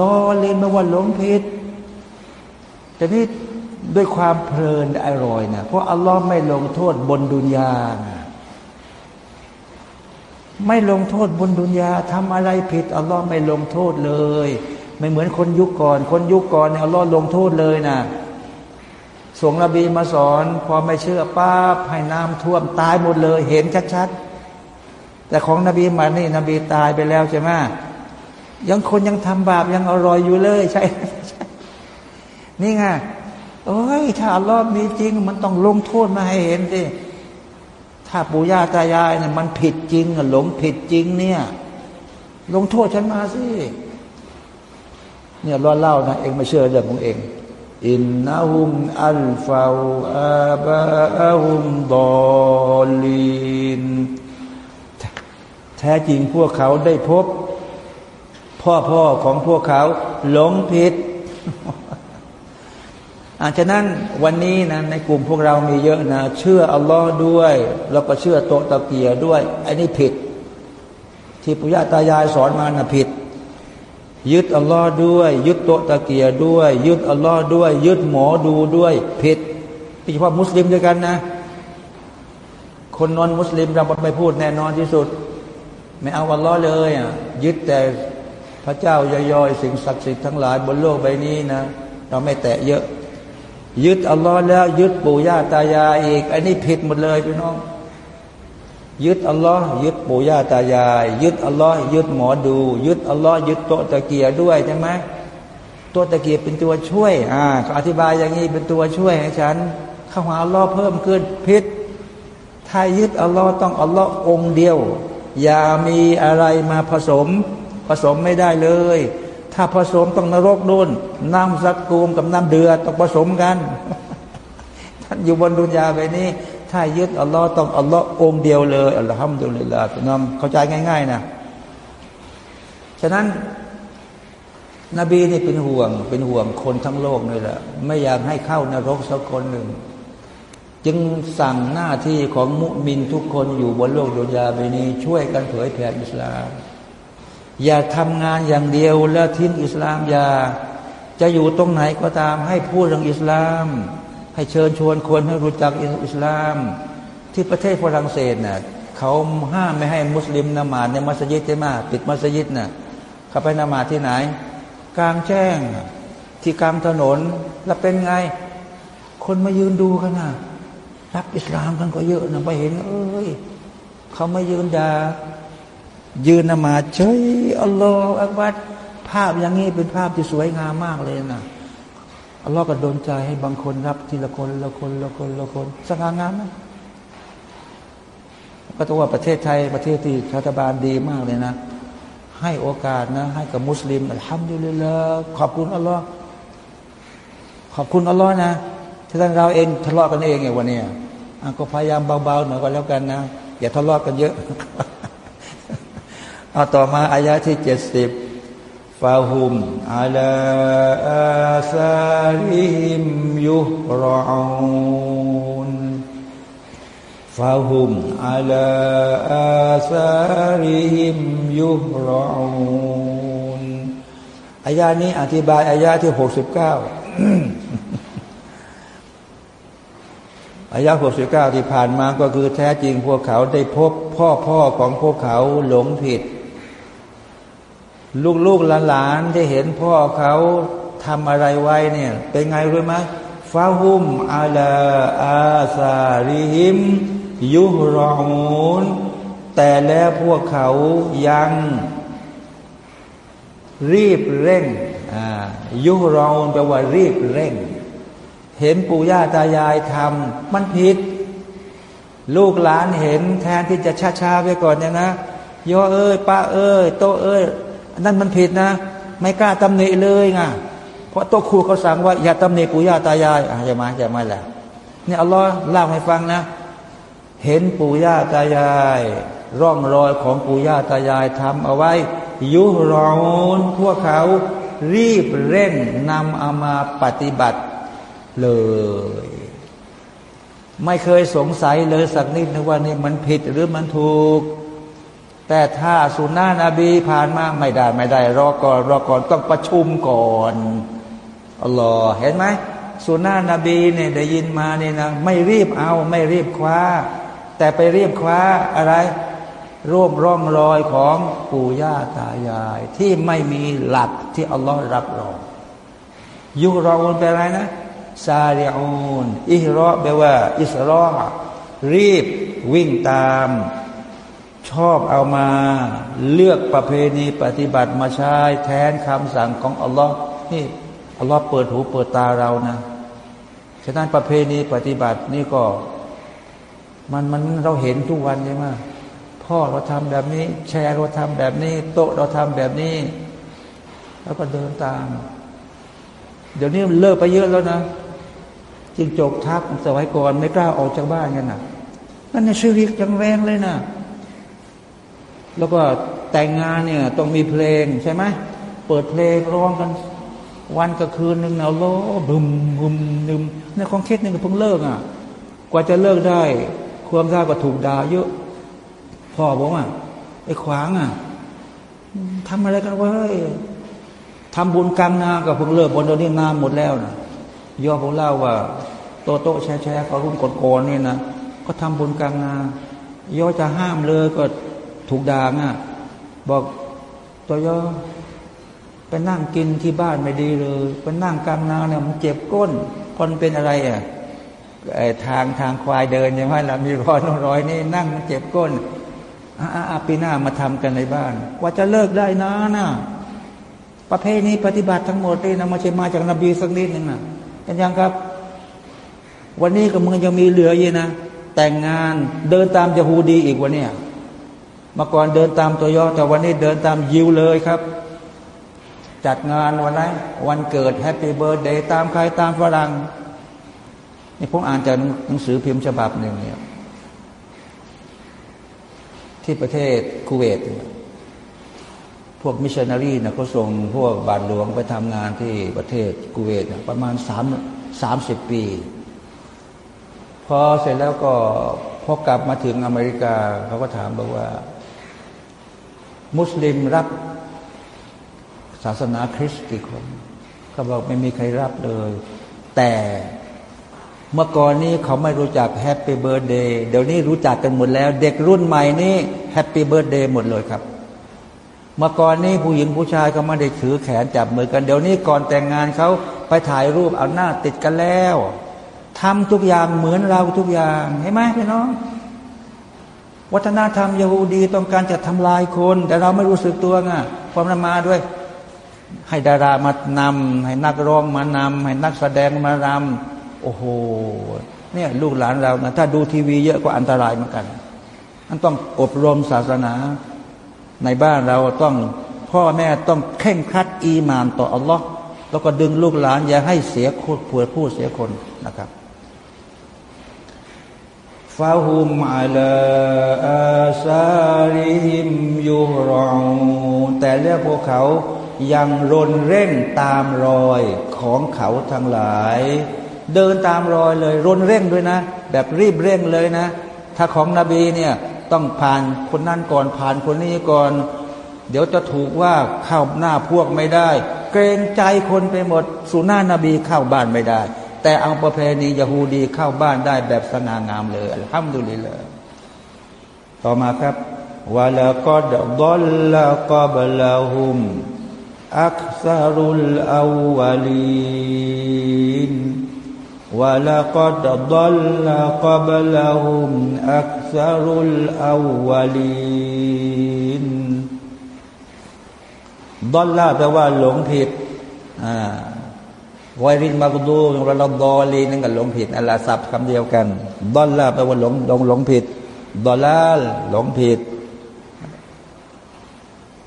ดอลีนแปลว่าหลงผิดแต่นี่ด้วยความเพลินอร่อยนะเพราะอัลลอฮ์ไม่ลงโทษบนดุนยานะ ไม่ลงโทษบนดุนยาทำอะไรผิดอัลลอฮ์ไม่ลงโทษเลย ไม่เหมือนคนยุคก่อน คนยุคก่อนเนี่ยอัลลอฮ์ลงโทษเลยนะส่งนบีมาสอน พอไม่เชื่อป้าให้น้ำท่วมตายหมดเลย เห็นชัดๆแต่ของนบีมานี่ นบีตายไปแล้วใช่ไหมยังคนยังทำบาปยังอร่อยอยู่เลยใช่นี่ไงโอ้ยถ้าอัลลอฮ์มีจริง มันต้องลงโทษมาให้เห็นสิ ถ้าปู่ย่าตายายเนี่ยมันผิดจริงหลงผิดจริงเนี่ย ลงโทษฉันมาสิเนี่ยรอเล่านะเองไม่เชื่อเรื่องของเอง อินนาหุมอัลฟาอาบาหุมดอลินแท้จริงพวกเขาได้พบ พ่อพ่อของพวกเขาหลงผิด อาฉะนั้นวันนี้นะในกลุ่มพวกเรามีเยอะนะ เชื่ออัลลอฮ์ด้วย แล้วก็เชื่อโตตะเกียด้วยไอ้นี่ผิด ที่ปุยาตายายสอนมานะผิด ยึดอัลลอฮ์ด้วย ยึดโตตะเกียด้วย ยึดอัลลอฮ์ด้วย ยึดหมอดูด้วย ผิดโดยเฉพาะมุสลิมด้วยกันนะ คนนอนมุสลิมเราไม่พูดแน่นอนที่สุด ไม่เอาอัลลอฮ์เลยอะยึดแต่พระเจ้าย่อยๆสิ่งศักดิ์สิทธิ์ทั้งหลายบนโลกใบนี้นะ เราไม่แตะเยอะ ยึดอัลลอฮ์แล้วยึดปู่ย่าตายายอีก อันนี้ผิดหมดเลยพี่น้อง ยึดอัลลอฮ์ยึดปู่ย่าตายาย ยึดอัลลอฮ์ยึดหมอดู ยึดอัลลอฮ์ยึดโตตะเกียด้วยใช่ไหมตัวตะเกียบเป็นตัวช่วยอ่าเขาอธิบายอย่างนี้เป็นตัวช่วยให้ฉันเข้าหาอัลลอฮ์เพิ่มขึ้นพิษถ้ายึดอัลลอฮ์ต้องอัลลอฮ์องเดียว อย่ามีอะไรมาผสม ผสมไม่ได้เลย ถ้าผสมต้องนรกนู่นน้ำสักกูมกับน้ำเดือดต้องผสมกันท่านอยู่บนดุนยาไปนี้ ถ้ายึดอัลลอฮ์ต้องอัลลอฮ์องเดียวเลยอัลลอฮ์ฮัมดุลิลลาห์น้องเข้าใจง่าย ๆ นะ ฉะนั้น นบีนี่เป็นห่วง เป็นห่วงคนทั้งโลกนี่แหละไม่อยากให้เข้านรกสักคนหนึ่ง จึงสั่งหน้าที่ของมุมินทุกคนอยู่บนโลกดุนยาไปนี้ ช่วยกันเผยแผ่อิสลาม อย่าทำงานอย่างเดียวแล้วทิ้งอิสลามอย่า จะอยู่ตรงไหนก็ตาม ให้พูดเรื่องอิสลาม ให้เชิญชวนคนให้รู้จักอิสลาม ที่ประเทศฝรั่งเศสน่ะเขาห้ามไม่ให้มุสลิมนมาดในมัสยิดใช่ไหมปิดมัสยิดน่ะเขาไปนมาดที่ไหน กลางแจ้งที่กลางถนนแล้วเป็นไง คนมายืนดูกันนะรับอิสลามกันก็เยอะนะไปเห็น เอ้ยเขาไม่ยืนด่า ยืนนมาเฉยอัลลอฮฺอักบัดภาพอย่างนี้เป็นภาพที่สวยงามมากเลยนะอัลลอฮฺก็โดนใจให้บางคนรับ ทีละคนละคนละคนละคนสง่างามนะก็ต้องว่าประเทศไทยประเทศที่รัฐบาลดีมากเลยนะ ให้โอกาสนะ ให้กับมุสลิมอัลฮัมดุลิลละขอบคุณอัลลอฮ์ขอบคุณอัลลอฮ์นะที่ท่านเราเองทะเลาะกันเองไงวันนี้ก็พยายามเบาๆหน่อยก็แล้วกันนะ อย่าทะเลาะกันเยอะ เอาต่อมาอายะที่เจ็ดสิบฟาหุมอาลาอาซาริมยุรอูนฟาหุมอาลาอาซาริมยุรอูนอายะนี้อธิบายอายะที่หกสิบเก้าอายะหกสิบเก้าที่ผ่านมาก็คือแท้จริงพวกเขาได้พบพ่อพ่อของพวกเขาหลงผิด ลูกๆหลานๆที่เห็นพ่อเขาทำอะไรไว้เนี่ย เป็นไงรู้ไหมฟาหุมอาลาอาซาริฮิม ยุรอูนแต่แล้วพวกเขายัง รีบเร่งยุรอูนแปลว่ารีบเร่ง เห็นปู่ย่าตายายทำมันผิด ลูกหลานเห็นแทนที่จะช้าๆไปก่อนเนี่ยนะย่อเอ้ยป้าเอ้ยโตเอ้ย นั่นมันผิดนะ ไม่กล้าตำหนิเลยไงเพราะโตครูเขาสั่งว่าอย่าตำหนิปู่ย่าตายายอะอย่ามาอย่ามาแหละนี่อัลลอฮ์เล่าให้ฟังนะ เห็นปู่ย่าตายาย ร่องรอยของปู่ย่าตายายทำเอาไว้ ยุรอนพวกเขารีบเร่งนำเอามาปฏิบัติเลย ไม่เคยสงสัยเลยสักนิดนึงว่านี่มันผิดหรือมันถูก แต่ถ้าสุนนะนบีผ่านมาไม่ได้ไม่ได้ รอก่อนรอก่อนต้องประชุมก่อนอัลลอฮ์เห็นไหมสุนนะนบีเนี่ยได้ยินมาเนี่ยนะไม่รีบเอาไม่รีบคว้า แต่ไปรีบคว้าอะไรร่วมร่องรอยของปู่ย่าตายาย ที่ไม่มีหลักที่อัลลอฮ์รับรองยุรอวนแปลอะไรนะซาเรอูนอิฮรอแปลว่า อิสรอรีบวิ่งตาม ชอบเอามาเลือกประเพณีปฏิบัติมาใช้แทนคำสั่งของอัลลอฮ์นี่อัลลอฮ์เปิดหูเปิดตาเรานะฉะนั้นประเพณีปฏิบัตินี่ก็ มันมันเราเห็นทุกวันใช่ไหมพ่อเราทำแบบนี้ แชร์เราทำแบบนี้ โต๊ะเราทำแบบนี้ แล้วก็เดินตาม เดี๋ยวนี้เลิกไปเยอะแล้วนะจิงจกทักสมัยก่อนไม่กล้าออกจากบ้านกันนะนั่นในชีวิตยังแรงเลยนะ แล้วก็แต่งงานเนี่ยต้องมีเพลงใช่ไหมเปิดเพลงร้องกัน วันกับคืนหนึ่งเนาโลบึมบึมนึมในของคิดหนึ่งเพิ่งเลิกอะ กว่าจะเลิกได้ความทราก็ถูกด่าเยอะพ่อบอกว่าไอ้ขวางอะทำอะไรกันวะทำบุญกลางนากับเพิ่งเลิกบนเดี๋ยวนี้นาหมดแล้วนะย่อผมเล่าว่าโตโตแช่แช่เขารุ่นก่อนนี่นะก็ทำบุญกลางนาย่อจะห้ามเลยก็ ถูกด่าง่ะบอกตัวยอไปนั่งกินที่บ้านไม่ดีเลยไปนั่งกลางนาเนี่ยมันเจ็บก้น คนเป็นอะไรอะไอ้ทางทางควายเดินใช่ไหมเรามีรอยน้ร้อยนี่นั่งมันเจ็บก้นอาปีหน้ามาทำกันในบ้าน ว่าจะเลิกได้นะนะประเพณีปฏิบัติทั้งหมดนี่นะมาใช่มาจากนบีสักนิดหนึ่งนะกันยังครับ วันนี้ก็มึงยังมีเหลืออยู่นะแต่งงานเดินตามยาฮูดีอีกวันเนี้ย มาก่อนเดินตามตัวย่อแต่วันนี้เดินตามยิวเลยครับ จัดงานวันไหนวันเกิด Happy Birthday ตามใครตามฝรั่งนี่ผมอ่านจากหนังสือพิมพ์ฉบับหนึ่งเนี่ยที่ประเทศคูเวต พวกมิชชันนารีนะเขาส่งพวกบาทหลวงไปทำงานที่ประเทศคูเวตประมาณสามสามสิบปี พอเสร็จแล้วก็พอกลับมาถึงอเมริกาเขาก็ถามบอกว่า มุสลิมรับศาสนาคริสต์กี่คนเขาบอกไม่มีใครรับเลย แต่เมื่อก่อนนี้เขาไม่รู้จัก Happy Birthday เดี๋ยวนี้รู้จักกันหมดแล้ว เด็กรุ่นใหม่นี่ Happy Birthday หมดเลยครับ เมื่อก่อนนี้ผู้หญิงผู้ชายเขาไม่ได้ถือแขนจับมือกันเดี๋ยวนี้ก่อนแต่งงานเขาไปถ่ายรูปเอาหน้าติดกันแล้วทำทุกอย่างเหมือนเราทุกอย่างเห็นไหมพี่น้อง วัฒนธรรมยาฮูดีต้องการจะทำลายคน แต่เราไม่รู้สึกตัวไงความนมาด้วย ให้ดารามานำให้นักร้องมานำให้นักแสดงมารำโอ้โหเนี่ยลูกหลานเรานะถ้าดูทีวีเยอะก็อันตรายเหมือนกันมันต้องอบรมศาสนา ในบ้านเราต้องพ่อแม่ต้องเข่งครัดอีมานต่ออัลลอฮ์แล้วก็ดึงลูกหลานอย่าให้เสียคตรผัวผู้เสียคนนะครับ ฟาฮุมอัลอาซาริฮิมยูรองแต่เรื่องพวกเขายังรนเร่งตามรอยของเขาทั้งหลาย เดินตามรอยเลย รนเร่งด้วยนะ แบบรีบเร่งเลยนะ ถ้าของนบีเนี่ยต้องผ่านคนนั้นก่อนผ่านคนนี้ก่อน เดี๋ยวจะถูกว่าเข้าหน้าพวกไม่ได้ เกรงใจคนไปหมดสุน้านบีเข้าบ้านไม่ได้ แต่เอาประเพณียะฮูดีเข้าบ้านได้แบบสง่างามเลยห้ามดุลิเละต่อมาครับวะลากอดดอลลากอบลาฮุมอักซารุลอาวลินวะลากอดดอลลากอบลาฮุมอักซารุลอาวลินดอลลาแปลว่าหลงผิดอ่า วายรินมากดูเราดอลีนั่นกับหลงผิดอัลลาศัพท์คำเดียวกันดอลลาแปลว่าหลงหลงหลงผิดดอลลาหลงผิด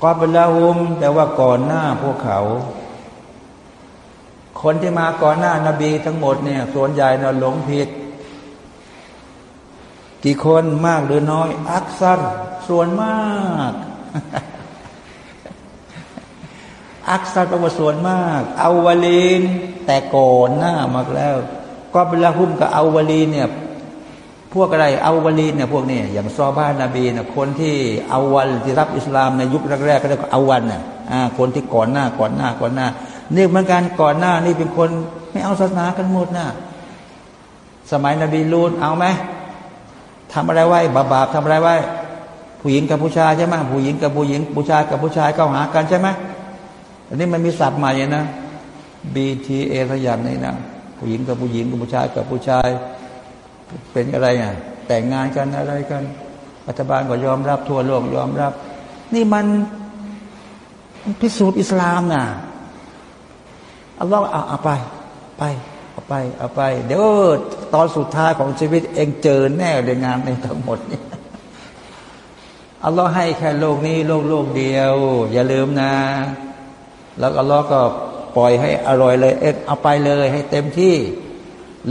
กอบลาหุมแปลว่าก่อนหน้าพวกเขา คนที่มาก่อนหน้านาบีทั้งหมดเนี่ยส่วนใหญ่เราหลงผิด กี่คนมากหรือน้อย อักซัรส่วนมากอักซัรแปลว่าส่วนมากอาวลีน แต่ก่อนหน้ามากแล้วก็เวลาหุ้มกับอาวลีเนี่ยพวกอะไรอาวลีเนี่ยพวกนี้อย่างซอบ้านนบีเนี่ยคนที่อาวันที่รับอิสลามในยุคแรกๆก็เรียกว่าอาวันเนี่ยคนที่ก่อนหน้าก่อนหน้าก่อนหน้านี่เหมือนกันก่อนหน้านี่เป็นคนไม่เอาศาสนากันหมดนะสมัยนบีลูนเอาไหมทำอะไรไว้บาบาปทำอะไรไว้ ผู้หญิงกับผู้ชายใช่ไหมผู้หญิงกับผู้หญิงผู้ชายกับผู้ชายเข้าหากันใช่ไหมอันนี้มันมีศัพท์ใหม่นะ BTA สักอย่างนี้นะผู้หญิงกับผู้หญิงกับผู้ชายกับผู้ชาย เป็นอะไรอะแต่งงานกันอะไรกันรัฐบาลก็ยอมรับทั่วโลกยอมรับ นี่มันพิสูจน์อิสลามนะอัลลอฮ์เอาเอาไป ไปเอาไปเอาไป เดี๋ยวตอนสุดท้ายของชีวิตเองเจอแน่ในงานในทั้งหมดนี่อัลลอฮ์ให้แค่โลกนี้ โลกโลกเดียว อย่าลืมนะ แล้วอัลลอฮ์ก็ ปล่อยให้อร่อยเลย เอ็ดเอาไปเลยให้เต็มที่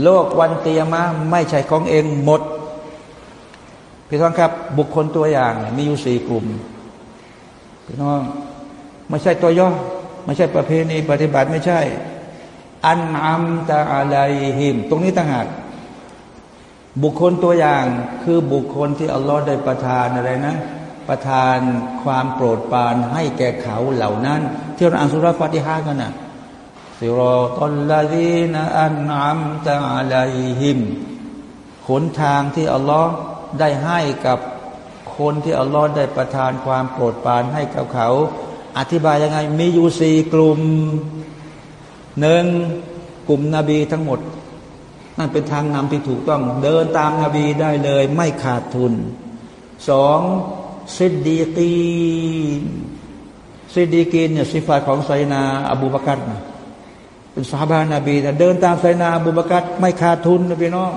โลกวันเตียมาไม่ใช่ของเองหมด พี่น้องครับ บุคคลตัวอย่างมีอยู่สี่กลุ่ม พี่น้องไม่ใช่ตัวย่อไม่ใช่ประเพณีปฏิบัติไม่ใช่ อันอัมตาอะไรหิม ตรงนี้ต่างหากบุคคลตัวอย่างคือบุคคลที่อัลลอฮ์ได้ประทานอะไรนะ ประทานความโปรดปรานให้แก่เขาเหล่านั้น ที่เราอ่านสุรฟาติฮากันนะสิรอตอลลาดีนอันอัมตาอะ ไรหิมหนทางที่อัลลอฮ์ได้ให้กับคนที่อัลลอฮ์ได้ประทานความโปรดปรานให้กับเขา อธิบายยังไง มีอยู่สี่กลุ่มหนึ่งกลุ่มนบีทั้งหมด นั่นเป็นทางนำที่ถูกต้องเดินตามนบีได้เลย ไม่ขาดทุนสองซิดดีกีนซิดดีกีนเนี่ยสิฟาของไซนา อบูบากัด เป็นสาบานาบีแต่เดินตามไซนาบูบกัดไม่ขาดทุนนะพี่น้อง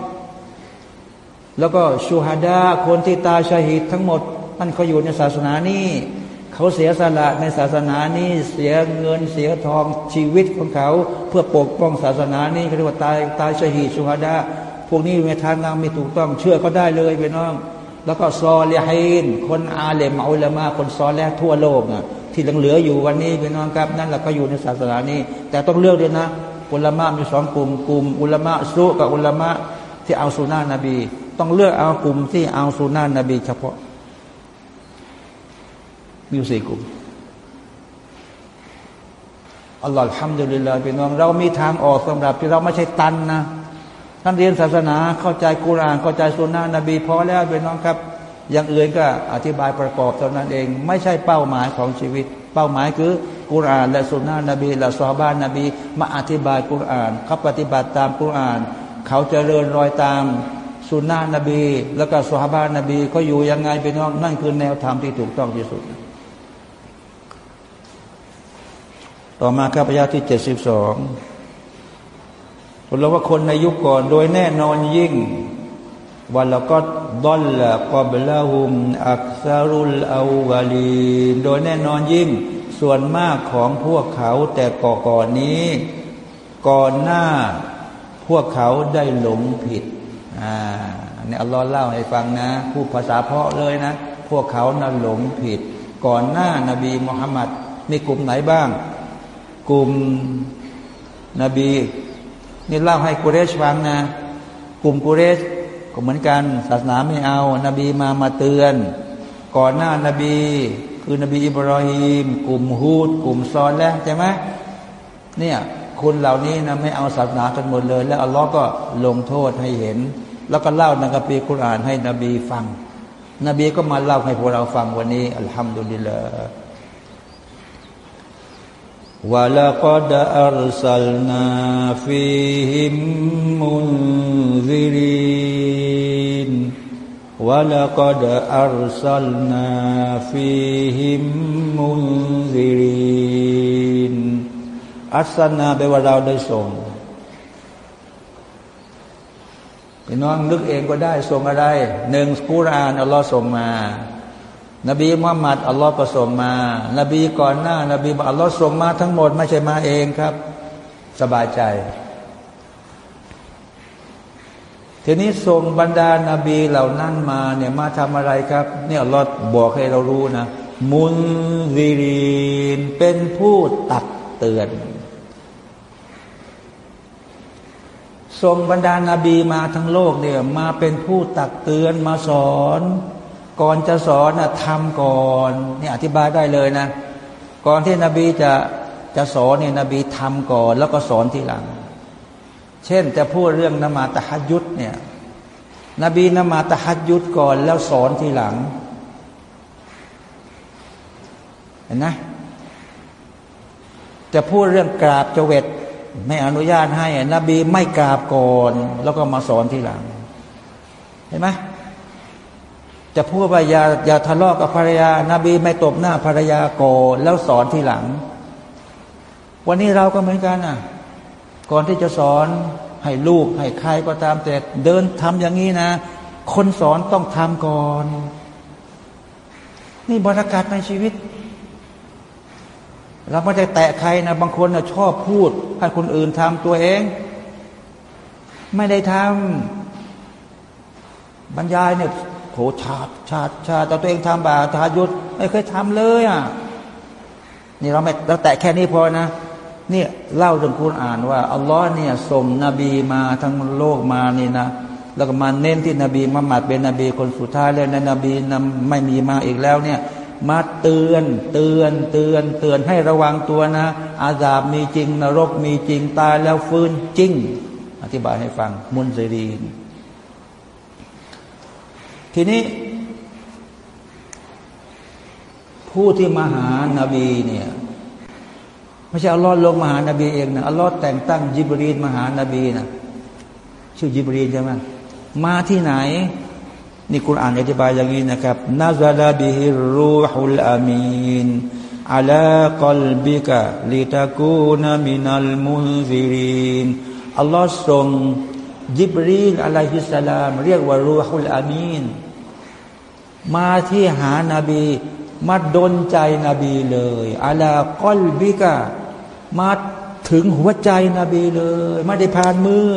แล้วก็ชูฮาดาคนที่ตายชาฮิดทั้งหมดมันเขาอยู่ในศาสนานี้เขาเสียสละในศาสนานี้เสียเงินเสียทองชีวิตของเขา เพื่อปกป้องศาสนานี้เขาเรียกว่าตายตายชาฮิดชูฮาดาพวกนี้ในทางงามไม่ถูกต้องเชื่อก็ได้เลยพี่น้อง แล้วก็ซอเลฮินคนอาเลมอัลลมาคนซอแลทั่วโลกนะ ที่เหลืออยู่วันนี้พี่น้องครับ นั่นแหละก็อยู่ในศาสนานี้ แต่ต้องเลือกด้วยนะ อุลามะมีสองกลุ่มกลุ่ม อุลามะซุกับอุลามะที่เอาสุนานะนบี ต้องเลือกเอากลุ่มที่เอาสุนานะนบี เฉพาะ มีสี่กลุ่มอัลลอฮฺทำดุลิลลาพี่น้อง เรามีทางออกสำหรับที่เราไม่ใช่ตันนะท่านเรียนศาสนาเข้าใจกุรานเข้าใจสุนานะนบีพอแล้วพี่น้องครับ อย่างอื่นก็อธิบายประกอบเท่านั้นเอง ไม่ใช่เป้าหมายของชีวิต เป้าหมายคือกุราน และสุนนะนบีและซอบ้านนบี มาอธิบายกุรานเขาปฏิบัติตามกุราน เขาจเจริญรอยตามสุนนะนบี แล้วก็สุฮาบานนบีเขาอยู่ยังไงเป็นน้องนั่นคือแนวธรรมที่ถูกต้องที่สุด ต่อมาข้าพเจ้าที่เจ็ดสิบสองเราว่าคนในยุคก่อนโดยแน่นอนยิ่ง วันเราก็ดลละกอบลาหุมอักซารุลอาวาลีโดยแน่นอนยิ่ง ส่วนมากของพวกเขาแต่ก่อก่อนนี้ ก่อนหน้าพวกเขาได้หลงผิดอ่าเนี่ยอัลลอฮ์เล่าให้ฟังนะพูดภาษาเพาะเลยนะ พวกเขานั้นหลงผิด ก่อนหน้านาบีมุฮัมมัดมีกลุ่มไหนบ้าง กลุ่มนบี นี่เล่าให้กุเรชฟังนะ กลุ่มกุเรช ก็เหมือนกัน ศาสนาไม่เอา นบีมามาเตือน ก่อนหน้านาบี คือนบีอิบรอฮิมกลุ่มฮูด กลุ่มซอนแล้วใช่ไหมเนี่ยคนเหล่านี้นะไม่เอาศาสนากันหมดเลย แล้วอัลลอฮ์ก็ลงโทษให้เห็น แล้วก็เล่าในกัมภีร์คุรานให้นบีฟัง นบีก็มาเล่าให้พวกเราฟังวันนี้ อัลฮัมดุลิลลาห์ วะลกดอัลสัลนาฟีฮิมมุนซิรินวะลกดอัลสัลนาฟีฮิมมุนซิรินอัลสนาแปลว่าเราได้ส่งพี่น้องนึกเองก็ได้ส่งอะไรหนึ่งกุรานอัลลอฮ์ส่งมา นบีมุฮัมมัดอัลลอฮ์ก็ส่งมา นบีก่อนหน้า นบีอัลลอฮ์ส่งมาทั้งหมดไม่ใช่มาเองครับ สบายใจ ทีนี้ส่งบรรดานาบีเหล่านั้นมาเนี่ยมาทำอะไรครับเนี่ยอัลลอฮ์บอกให้เรารู้นะ มุนซีรีนเป็นผู้ตักเตือนส่งบรรดานาบีมาทั้งโลกเนี่ยมาเป็นผู้ตักเตือนมาสอน ก่อนจะสอนนะทำก่อนนี่อธิบายได้เลยนะ ก่อนที่นบีจะจะสอนเนี่ยนบีทำก่อน แล้วก็สอนทีหลัง เช่นจะพูดเรื่องนมาตะฮัดยุดเนี่ยนบีนมาตะฮัดยุดก่อนแล้วสอนทีหลังเห็นไหมจะพูดเรื่องกราบเจเวตไม่อนุญาตให้นบีไม่กราบก่อน แล้วก็มาสอนทีหลัง เห็นไหม จะพูดว่าอย่าอย่าทะเลาะกับภรรยานาบีไม่ตบหน้าภรรยาก่อนแล้วสอนทีหลัง วันนี้เราก็เหมือนกันอะ ก่อนที่จะสอนให้ลูกให้ใครก็ตามแต่เดินทำอย่างนี้นะ คนสอนต้องทำก่อน นี่บรรยากาศในชีวิต เราไม่ได้แตะใครนะ บางคนนะชอบพูดให้คนอื่นทำตัวเอง ไม่ได้ทำบรรยายเนี่ย โถชาดชาดชาดแต่ตัวเองทำบาทายุดไม่เคยทำเลยอะนี่เราไม่เราแตะแค่นี้พอนะนี่เล่าเรื่องคุณอ่านว่าอัลลอฮ์เนี่ยส่งนบีมาทั้งโลกมานี่นะแล้วก็มาเน้นที่นบีมุฮัมมัดเป็นนบีคนสุดท้ายแล้วนบีนไม่มีมาอีกแล้วเนี่ยมาเตือนเตือนเตือนเตือนให้ระวังตัวนะ อาซาบมีจริง นรกมีจริงตายแล้วฟื้นจริง อธิบายให้ฟังมุนซีรีน ทีนี้ ผู้ที่มาหานาบีเนี่ยไม่ใช่อัลลอฮ์ลงมาหานาบีเองนะอัลลอฮ์แต่งตั้งยิบรีนมาหานาบีนะชื่อยิบรีนใช่ไหมมาที่ไหน นี่คุณอ่านอธิบายอย่างนี้นะครับنزل به الروح الأمين على قلبك لتكون من المنذرين อัลลอฮ์ทรง ยิบรีนعليه السلام เรียกว่าالروح الأمين มาที่หานบี มาดนใจนบีเลยعلى قلبكมาถึงหัวใจนบีเลย ไม่ได้ผ่านมือ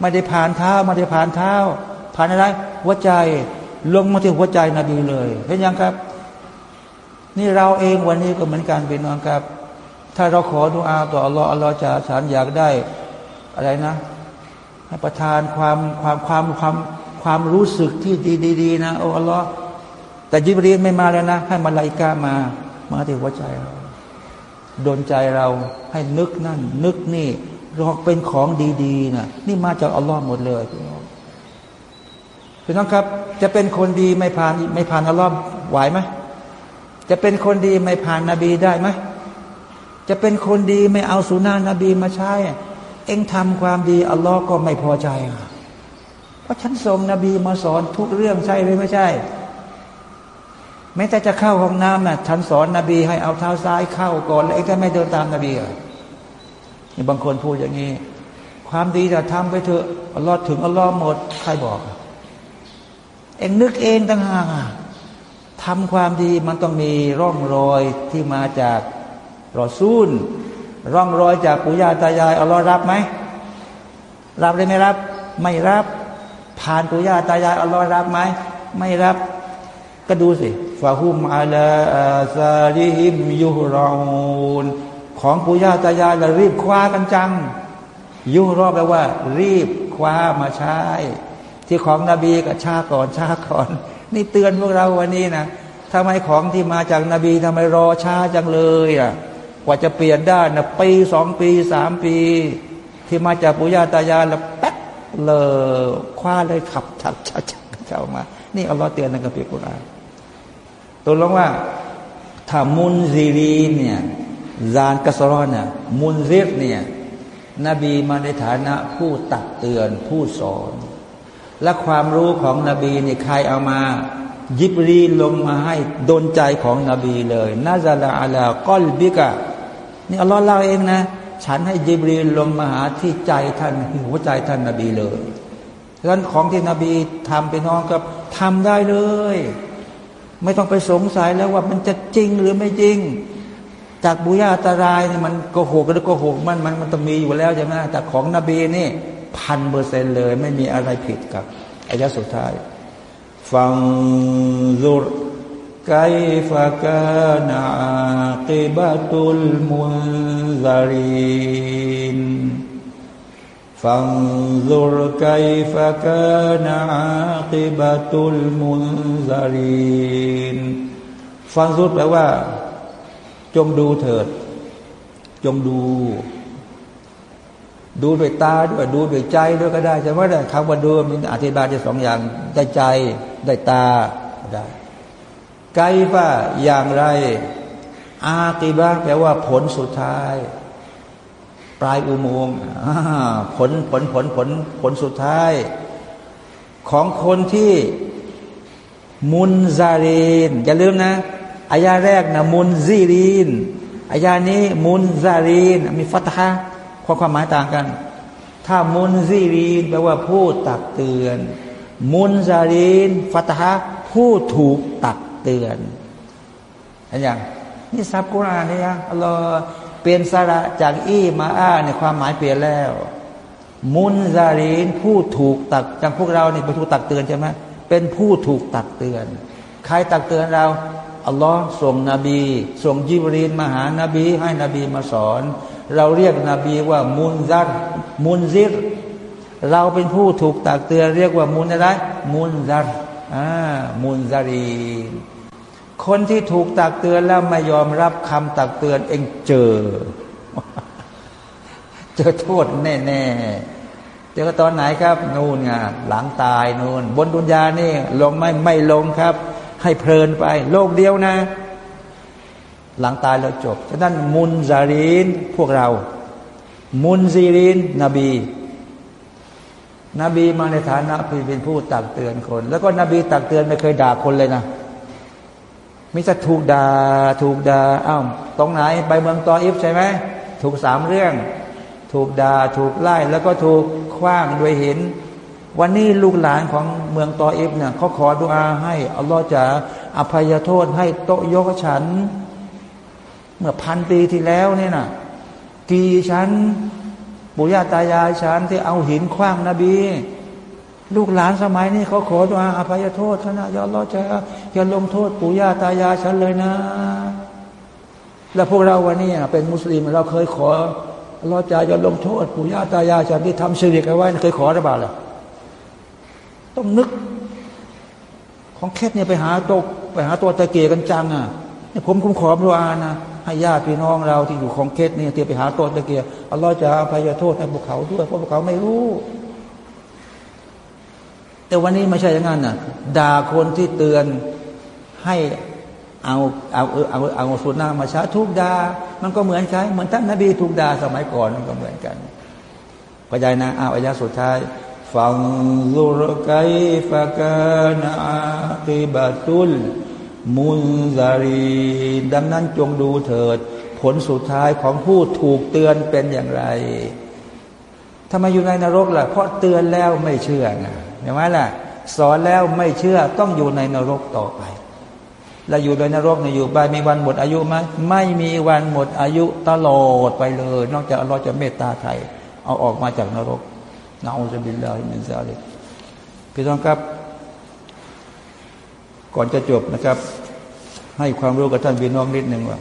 ไม่ได้ผ่านเท้าไม่ได้ผ่านเท้า ผ่านอะไรหัวใจลงมาที่หัวใจนบีเลยเห็นยังครับ นี่เราเองวันนี้ก็เหมือนกันเป็นน้องครับ ถ้าเราขอดุอาต่ออัลลอฮ์อัลลอฮ์จะสารอยากได้อะไรนะ ประทานความความความความความรู้สึกที่ดีๆนะโอ้อัลลอฮ์แต่ยิบรีนไม่มาแล้วนะ ให้มาลายกามา มาที่หัวใจเราโดนใจเราให้นึกนั่น นึกนี่รอกเป็นของดีๆนะนี่มาจากอัลลอฮ์หมดเลยพี่น้องพี่น้องครับ จะเป็นคนดีไม่ผ่านไม่ผ่านอัลลอฮ์ไหวไหมจะเป็นคนดีไม่ผ่านนาบีได้ไหมจะเป็นคนดีไม่เอาสุนานะนบีมาใช้ เอ็งทำความดีอัลลอฮ์ก็ไม่พอใจ เพราะฉันส่งนบีมาสอนทุกเรื่องใช่หรือไม่ใช่ แม้แต่จะเข้าห้องน้ำน่ะฉันสอนนบีให้เอาเท้าซ้ายเข้าก่อนแล้วเองจะไม่เดินตามนบีอะนี่บางคนพูดอย่างนี้ ความดีจะทำไปเถอะอัลลอฮ์ถึงอัลลอฮ์หมดใครบอก เองนึกเองต่างหากทำความดีมันต้องมีร่องรอยที่มาจากรอซูล ร่องรอยจากปุญญาตายายอัลลอฮ์รับไหมรับเลยไม่รับ ไม่รับ ผ่านปุญญาตายายอัลลอฮ์รับไหมไม่รับ ก็ดูสิฟาฮุมอาลาซาลิฮิมยุฮรอูนของปู่ย่าตายายเรารีบคว้ากันจัง ยุรอแปลว่า รีบคว้ามาใช้ ที่ของนบีก็ช้าก่อนช้าก่อน นี่เตือนพวกเราวันนี้นะทำไมของที่มาจากนบีทำไมรอช้าจังเลยอะ กว่าจะเปลี่ยนได้นะปีสองปีสามปี ที่มาจากปู่ย่าตายายแล้วแป๊บเลยคว้าเลยขับชักชักเข้ามา นี่อัลลอฮ์เตือนในกัมภีร์กุรอานตัวลงว่าถ้ามุนซีรีเนี่ยซานกัสรอนเนี่ยมุนซิรเนี่ยนบีมาในฐานะผู้ตักเตือนผู้สอน และความรู้ของนบีนี่ใครเอามา ยิบรีลงมาให้ดนใจของนบีเลยนาซาลาอัลากอลบิกะ นี่อัลลอฮ์เล่าเองนะ ฉันให้ยิบรีลงมาหาที่ใจท่านที่หัวใจท่านนบีเลยดังนั้นของที่นบีทำไปน้องก็ทำได้เลย ไม่ต้องไปสงสัยแล้วว่ามันจะจริงหรือไม่จริง จากบุญญาตรายเนี่ยมันโกหกหรือโกหกมันมันมันต้องมีอยู่แล้วใช่ไหมแต่ของนบีนี่พันเปอร์เซ็นเลย ไม่มีอะไรผิดกับอายะสุดท้ายฟังซุร ไกฟะกานากิบะตุลมุนซาริน فانظر كيف كان عاقبة المنذرين ฟังซุดแปลว่า จงดูเถิด จงดู ดูด้วยตาด้วยดูด้วยใจด้วยก็ได้ใช่ไหมล่ะคำว่าดูมันอธิบายได้สองอย่าง ได้ใจได้ตาได้ ไกว่าอย่างไร อาติบะแปลว่าผลสุดท้าย ปลายอุโมงค์ผลผลผลผลผลสุดท้าย ของคนที่มุนซารีนอย่าลืมนะอายาแรกนะมุนซีรีนอายานี้มุนซารีน มีฟัตฮะความความหมายต่างกัน ถ้าمُنذِرين แปลว่าผู้ตักเตือน مُنذَرين فتحة ผู้ถูกตัก เตือนเห็นยังนี่ศัพท์กุรอานนี่ยังอัลลอฮ์เปลี่ยนสระจากอีมาอ้าในความหมายเปลี่ยนแล้ว مُنذَرين ผู้ถูกตักจากพวกเราเนี่ยเป็นผู้ตักเตือนใช่ไหมเป็นผู้ถูกตักเตือน ใครตักเตือนเราอัลลอฮ์ส่งนบีส่งยิบรีนมาหานบี ให้นบีมาสอน เราเรียกนบีว่ามุนซัดมุนซิรเราเป็นผู้ถูกตักเตือนเรียกว่ามุนอะไรมุนซัดอ่ามุนซารีน คนที่ถูกตักเตือนแล้วไม่ยอมรับคำตักเตือนเองเจอ เจอโทษแน่ๆเจอกตอนไหนครับ นู่นไงหลังตายนู่น บนดุนยานี่ ลงไม่ไม่ลงครับ ให้เพลินไป โลกเดียวนะ หลังตายแล้วจบฉะนั้นمُنذَرين พวกเรา مُنذِرين นบีนบีมาในฐานะเป็นผู้ตักเตือนคน แล้วก็นบีตักเตือนไม่เคยด่าคนเลยนะ มีแต่ถูกด่าถูกด่าอ้าวตรงไหนไปเมืองตออิฟใช่ไหมถูกสามเรื่อง ถูกด่าถูกไล่แล้วก็ถูกขว้างด้วยหิน วันนี้ลูกหลานของเมืองตออิฟเนี่ยเขาขอดุอาให้อัลลอฮ์จะอภัยโทษให้โตยกฉัน เมื่อพันปีที่แล้วเนี่ยนะกี่ฉันปุญาตายายฉันที่เอาหินคว้างนบี ลูกหลานสมัยนี้เขาขอดุอาอภัยโทษท่านยอเราจะอย่าลงโทษปู่ย่าตายายฉันเลยนะ แล้วพวกเราวันนี้เป็นมุสลิมเราเคยขอเราจะอย่าลงโทษปู่ย่าตายายฉันที่ทำชีริกเอาไว้เคยขอหรือเปล่าล่ะต้องนึก ของแคทเนี่ยไปหาตกไปหาตัวตะเกียกันจังอะนี่ผมคุ้มขอดุอานะให้ญาติพี่น้องเราที่อยู่ของเคสเนี่ยเตียไปหาตัวตะเกียอัลลอฮ์จะอภัยโทษให้พวกเขาด้วยเพราะพวกเขาไม่รู้ แต่วันนี้ไม่ใช่อย่างนั้นน่ะด่าคนที่เตือนให้เอาเอาเอาเอาสุนนะมาช้าทุกดามันก็เหมือนใช่เหมือนท่านนบีทุกดาสมัยก่อนมันก็เหมือนกันก็ใจนะเอาอายะสุดท้ายฟังซุรไกฟะกานาติบาตุลมุนซารีดังนั้นจงดูเถิด ผลสุดท้ายของผู้ถูกเตือนเป็นอย่างไรทำไมอยู่ในนรกล่ะ เพราะเตือนแล้วไม่เชื่อไง เห็นไหมล่ะ สอนแล้วไม่เชื่อต้องอยู่ในนรกต่อไป แล้วอยู่ในนรกเนี่ยอยู่ไปมีวันหมดอายุไหมไม่มีวันหมดอายุตลอดไปเลย นอกจากอัลลอฮ์จะเมตตาใครเอาออกมาจากนรกنعوذ بالله من ذلك พี่น้องครับ ก่อนจะจบนะครับ ให้ความรู้กับท่านพี่น้องนิดหนึ่งว่า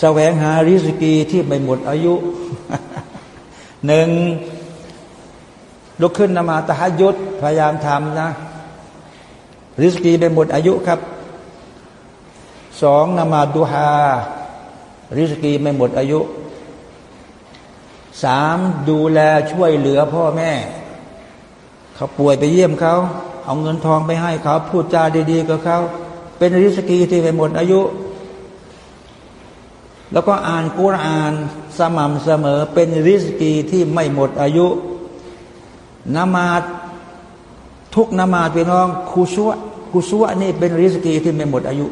แสวงหาริสกีที่ไม่หมดอายุหนึ่ง ลุกขึ้นนมาซตะฮัจยุดพยายามทำนะ ริสกีเป็นหมดอายุครับสองนมาซดูฮาริสกีไม่หมดอายุสามดูแลช่วยเหลือพ่อแม่ เขาป่วยไปเยี่ยมเขา เอาเงินทองไปให้เขา พูดจาดีๆกับเขา เป็นริสกีที่ไม่หมดอายุ แล้วก็อ่านกุรอานสม่ำเสมอเป็นริสกีที่ไม่หมดอายุ นมาดทุกนมาดพี่น้องคูชัวคูชัวนี่เป็นริสกีที่ไม่หมดอายุ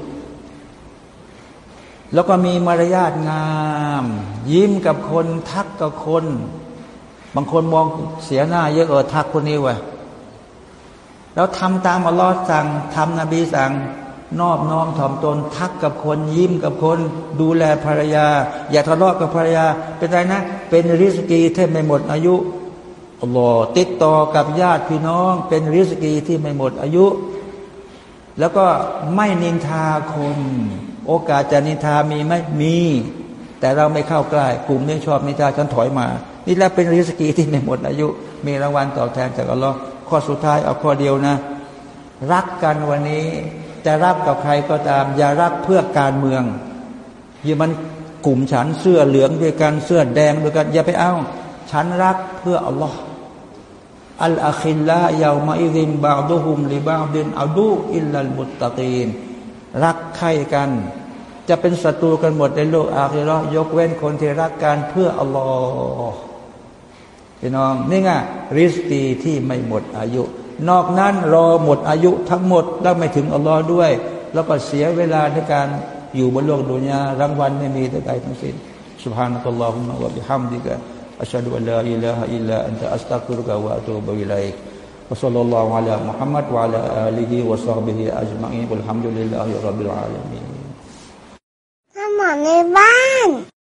แล้วก็มีมารยาทงาม ยิ้มกับคนทักกับคน บางคนมองเสียหน้า เยอะเออทักคนนี้วะแล้วทำตามอัลลอฮ์สั่งทำนบีสั่งนอบน้อมถ่อมตนทักกับคนยิ้มกับคน ดูแลภรรยา อย่าทะเลาะกับภรรยา เป็นไรนะ เป็นริสกีที่ไม่หมดอายุ อัลลอฮ์ติดต่อกับญาติพี่น้อง เป็นริสกีที่ไม่หมดอายุ แล้วก็ไม่นินทาคน โอกาสจะนินทามีไหมมี แต่เราไม่เข้าใกล้กลุ่มนี้ชอบนินทาฉันถอยมา นี่แหละเป็นริสกีที่ไม่หมดอายุ มีรางวัลตอบแทนจากอัลลอฮ์ข้อสุดท้ายเอาข้อเดียวนะ รักกันวันนี้จะรักกับใครก็ตาม อย่ารักเพื่อการเมืองอย่ามันกลุ่มฉันเสื้อเหลืองด้วยกันเสื้อแดงด้วยกันอย่าไปเอา ฉันรักเพื่ออัลลอฮ์ อัลอาคิลละยาวมาอิรินบาดุฮุมลิบาดินอาดูอิลลัลมุตตะกีนรักใครกัน จะเป็นศัตรูกันหมดในโลกอาคิรอยกเว้นคนที่รักกันเพื่ออัลลอฮ์พี่น้องนี่ไงริสตีที่ไม่หมดอายุ นอกนั้นรอหมดอายุทั้งหมดแล้วไม่ถึงอัลลอฮ์ด้วย แล้วก็เสียเวลาในการอยู่บนโลกดุนยารางวัลไม่มีใดทั้งสิ้น سبحانك اللهم وبحمدك Aşhadu an la ilaha illa anta astagfirka wa taubika ilaih. Wassalamu ala Muhammad wa ala alihi wa sallam bihi azmi. Bila alamin. Mama.